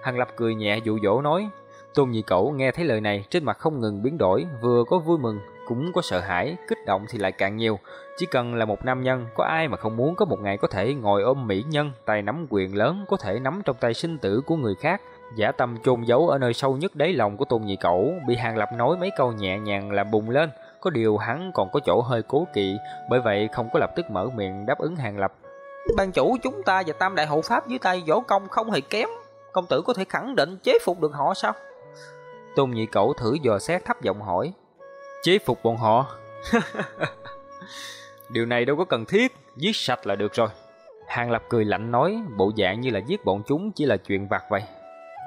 Hàng Lập cười nhẹ dụ dỗ nói. Tôn Nhị Cẩu nghe thấy lời này, trên mặt không ngừng biến đổi, vừa có vui mừng, cũng có sợ hãi, kích động thì lại càng nhiều. Chỉ cần là một nam nhân, có ai mà không muốn có một ngày có thể ngồi ôm mỹ nhân, tay nắm quyền lớn, có thể nắm trong tay sinh tử của người khác, giả tâm chôn giấu ở nơi sâu nhất đáy lòng của Tôn Nhị Cẩu, bị Hàng Lập nói mấy câu nhẹ nhàng làm bùng lên. Có điều hắn còn có chỗ hơi cố kỵ, bởi vậy không có lập tức mở miệng đáp ứng Hàng Lập. Ban chủ chúng ta và Tam Đại Hộ Pháp dưới tay võ công không hề kém, công tử có thể khẳng định chế phục được họ sao? Tôn Nhị Cẩu thử dò xét thấp giọng hỏi. Chế phục bọn họ? Điều này đâu có cần thiết, giết sạch là được rồi. Hàng Lập cười lạnh nói, bộ dạng như là giết bọn chúng chỉ là chuyện vặt vậy.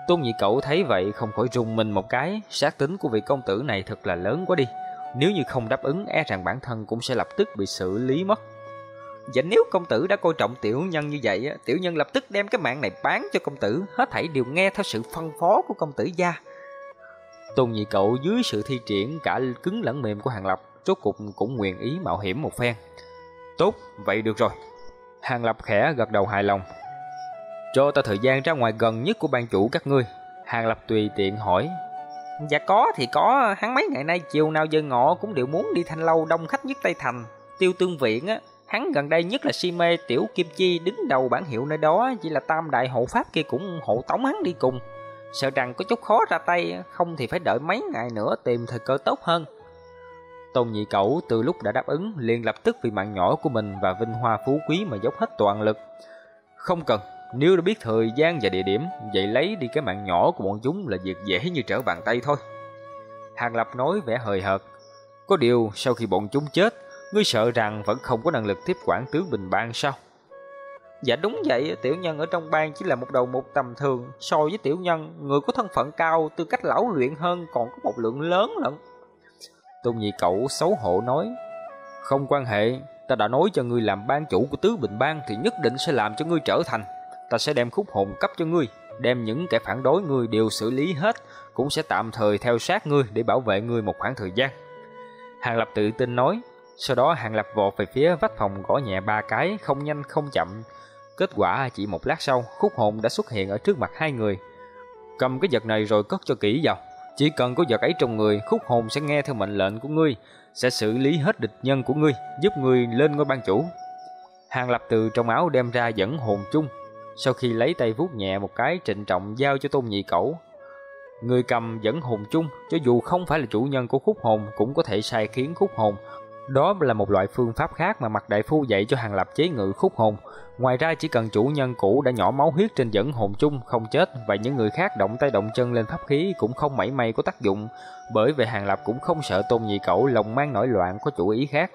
Tôn Nhị Cẩu thấy vậy không khỏi rùng mình một cái, sát tính của vị công tử này thật là lớn quá đi. Nếu như không đáp ứng e rằng bản thân cũng sẽ lập tức bị xử lý mất. Và nếu công tử đã coi trọng tiểu nhân như vậy, tiểu nhân lập tức đem cái mạng này bán cho công tử, hết thảy đều nghe theo sự phân phó của công tử gia. Tôn Nhị Cậu dưới sự thi triển cả cứng lẫn mềm của Hàng Lập, rốt cục cũng nguyện ý mạo hiểm một phen. Tốt, vậy được rồi. Hàng Lập khẽ gật đầu hài lòng. Cho ta thời gian ra ngoài gần nhất của ban chủ các ngươi. Hàng Lập tùy tiện hỏi. Dạ có thì có, hắn mấy ngày nay chiều nào giờ ngọ cũng đều muốn đi thanh lâu đông khách nhất Tây Thành. Tiêu tương viện á, hắn gần đây nhất là si mê tiểu kim chi đứng đầu bản hiệu nơi đó, chỉ là tam đại hộ pháp kia cũng hộ tống hắn đi cùng. Sợ rằng có chút khó ra tay, không thì phải đợi mấy ngày nữa tìm thời cơ tốt hơn. Tôn Nhị Cẩu từ lúc đã đáp ứng liền lập tức vì mạng nhỏ của mình và vinh hoa phú quý mà dốc hết toàn lực. Không cần, nếu đã biết thời gian và địa điểm, vậy lấy đi cái mạng nhỏ của bọn chúng là việc dễ như trở bàn tay thôi. Hàng Lập nói vẻ hời hợt. Có điều, sau khi bọn chúng chết, ngươi sợ rằng vẫn không có năng lực tiếp quản tướng bình bang sao? Dạ đúng vậy, tiểu nhân ở trong bang chỉ là một đầu một tầm thường, so với tiểu nhân, người có thân phận cao, tư cách lão luyện hơn còn có một lượng lớn lận. Tôn Nhị Cậu xấu hổ nói, không quan hệ, ta đã nói cho ngươi làm ban chủ của tứ bình bang thì nhất định sẽ làm cho ngươi trở thành. Ta sẽ đem khúc hồn cấp cho ngươi, đem những kẻ phản đối ngươi đều xử lý hết, cũng sẽ tạm thời theo sát ngươi để bảo vệ ngươi một khoảng thời gian. Hàng Lập tự tin nói, sau đó Hàng Lập vọt về phía vách phòng gõ nhẹ ba cái, không nhanh không chậm, Kết quả chỉ một lát sau, khúc hồn đã xuất hiện ở trước mặt hai người. Cầm cái vật này rồi cất cho kỹ vào. Chỉ cần có vật ấy trong người, khúc hồn sẽ nghe theo mệnh lệnh của ngươi, sẽ xử lý hết địch nhân của ngươi, giúp ngươi lên ngôi ban chủ. Hàng lập từ trong áo đem ra dẫn hồn chung. Sau khi lấy tay vuốt nhẹ một cái trịnh trọng giao cho tôn nhị cẩu. Người cầm dẫn hồn chung, cho dù không phải là chủ nhân của khúc hồn cũng có thể sai khiến khúc hồn đó là một loại phương pháp khác mà mặt đại phu dạy cho hàng lập chế ngự khúc hồn. Ngoài ra chỉ cần chủ nhân cũ đã nhỏ máu huyết trên dẫn hồn chung không chết và những người khác động tay động chân lên pháp khí cũng không mảy may có tác dụng. Bởi vậy hàng lập cũng không sợ tôn nhị cậu lòng mang nổi loạn có chủ ý khác.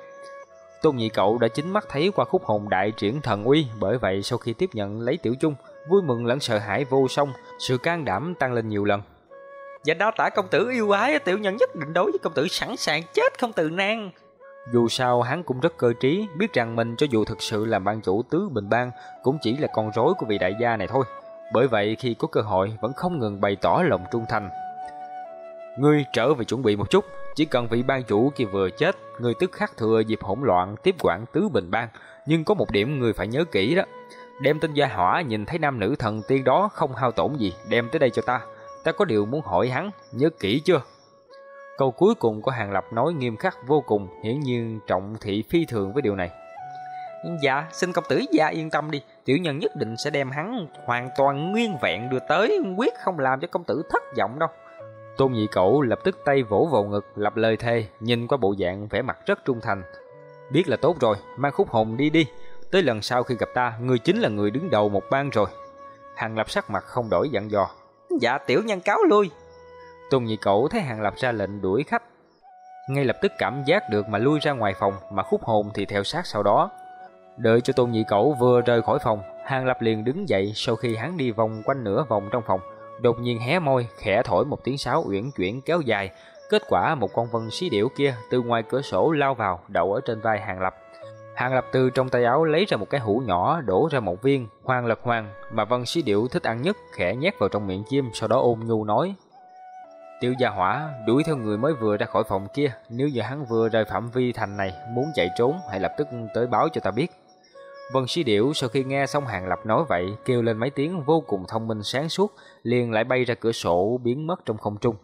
Tôn nhị cậu đã chính mắt thấy qua khúc hồn đại triển thần uy, bởi vậy sau khi tiếp nhận lấy tiểu chung, vui mừng lẫn sợ hãi vô song, sự can đảm tăng lên nhiều lần. Và đó tả công tử yêu ái, tiểu nhân nhất định đối với công tử sẵn sàng chết không từ nan. Dù sao hắn cũng rất cơ trí, biết rằng mình cho dù thực sự làm ban chủ tứ bình bang cũng chỉ là con rối của vị đại gia này thôi. Bởi vậy khi có cơ hội vẫn không ngừng bày tỏ lòng trung thành. Ngươi trở về chuẩn bị một chút, chỉ cần vị ban chủ kia vừa chết, ngươi tức khắc thừa dịp hỗn loạn tiếp quản tứ bình bang. Nhưng có một điểm ngươi phải nhớ kỹ đó. Đem tên gia hỏa nhìn thấy nam nữ thần tiên đó không hao tổn gì, đem tới đây cho ta. Ta có điều muốn hỏi hắn, nhớ kỹ chưa? Câu cuối cùng của Hàng Lập nói nghiêm khắc vô cùng, hiển nhiên trọng thị phi thường với điều này. Dạ, xin công tử gia yên tâm đi, tiểu nhân nhất định sẽ đem hắn hoàn toàn nguyên vẹn đưa tới, quyết không làm cho công tử thất vọng đâu. Tôn nhị cẩu lập tức tay vỗ vào ngực, lập lời thề, nhìn qua bộ dạng vẻ mặt rất trung thành. Biết là tốt rồi, mang khúc hồn đi đi, tới lần sau khi gặp ta, người chính là người đứng đầu một ban rồi. Hàng lập sắc mặt không đổi dặn dò. Dạ tiểu nhân cáo lui. Tôn Nhị Cẩu thấy Hàng Lập ra lệnh đuổi khách, ngay lập tức cảm giác được mà lui ra ngoài phòng, mà khúc hồn thì theo sát sau đó. Đợi cho Tôn Nhị Cẩu vừa rời khỏi phòng, Hàng Lập liền đứng dậy sau khi hắn đi vòng quanh nửa vòng trong phòng, đột nhiên hé môi, khẽ thổi một tiếng sáo uyển chuyển kéo dài. Kết quả một con vân xí điểu kia từ ngoài cửa sổ lao vào, đậu ở trên vai Hàng Lập. Hàng Lập từ trong tay áo lấy ra một cái hũ nhỏ, đổ ra một viên, hoàng lật hoàng, mà vân xí điệu thích ăn nhất, khẽ nhét vào trong miệng chim, sau đó ôm nhu nói. Tiêu gia hỏa đuổi theo người mới vừa ra khỏi phòng kia, nếu như hắn vừa rời phạm vi thành này muốn chạy trốn, hãy lập tức tới báo cho ta biết. Vân Sĩ Điểu sau khi nghe xong Hàng Lập nói vậy, kêu lên mấy tiếng vô cùng thông minh sáng suốt, liền lại bay ra cửa sổ biến mất trong không trung.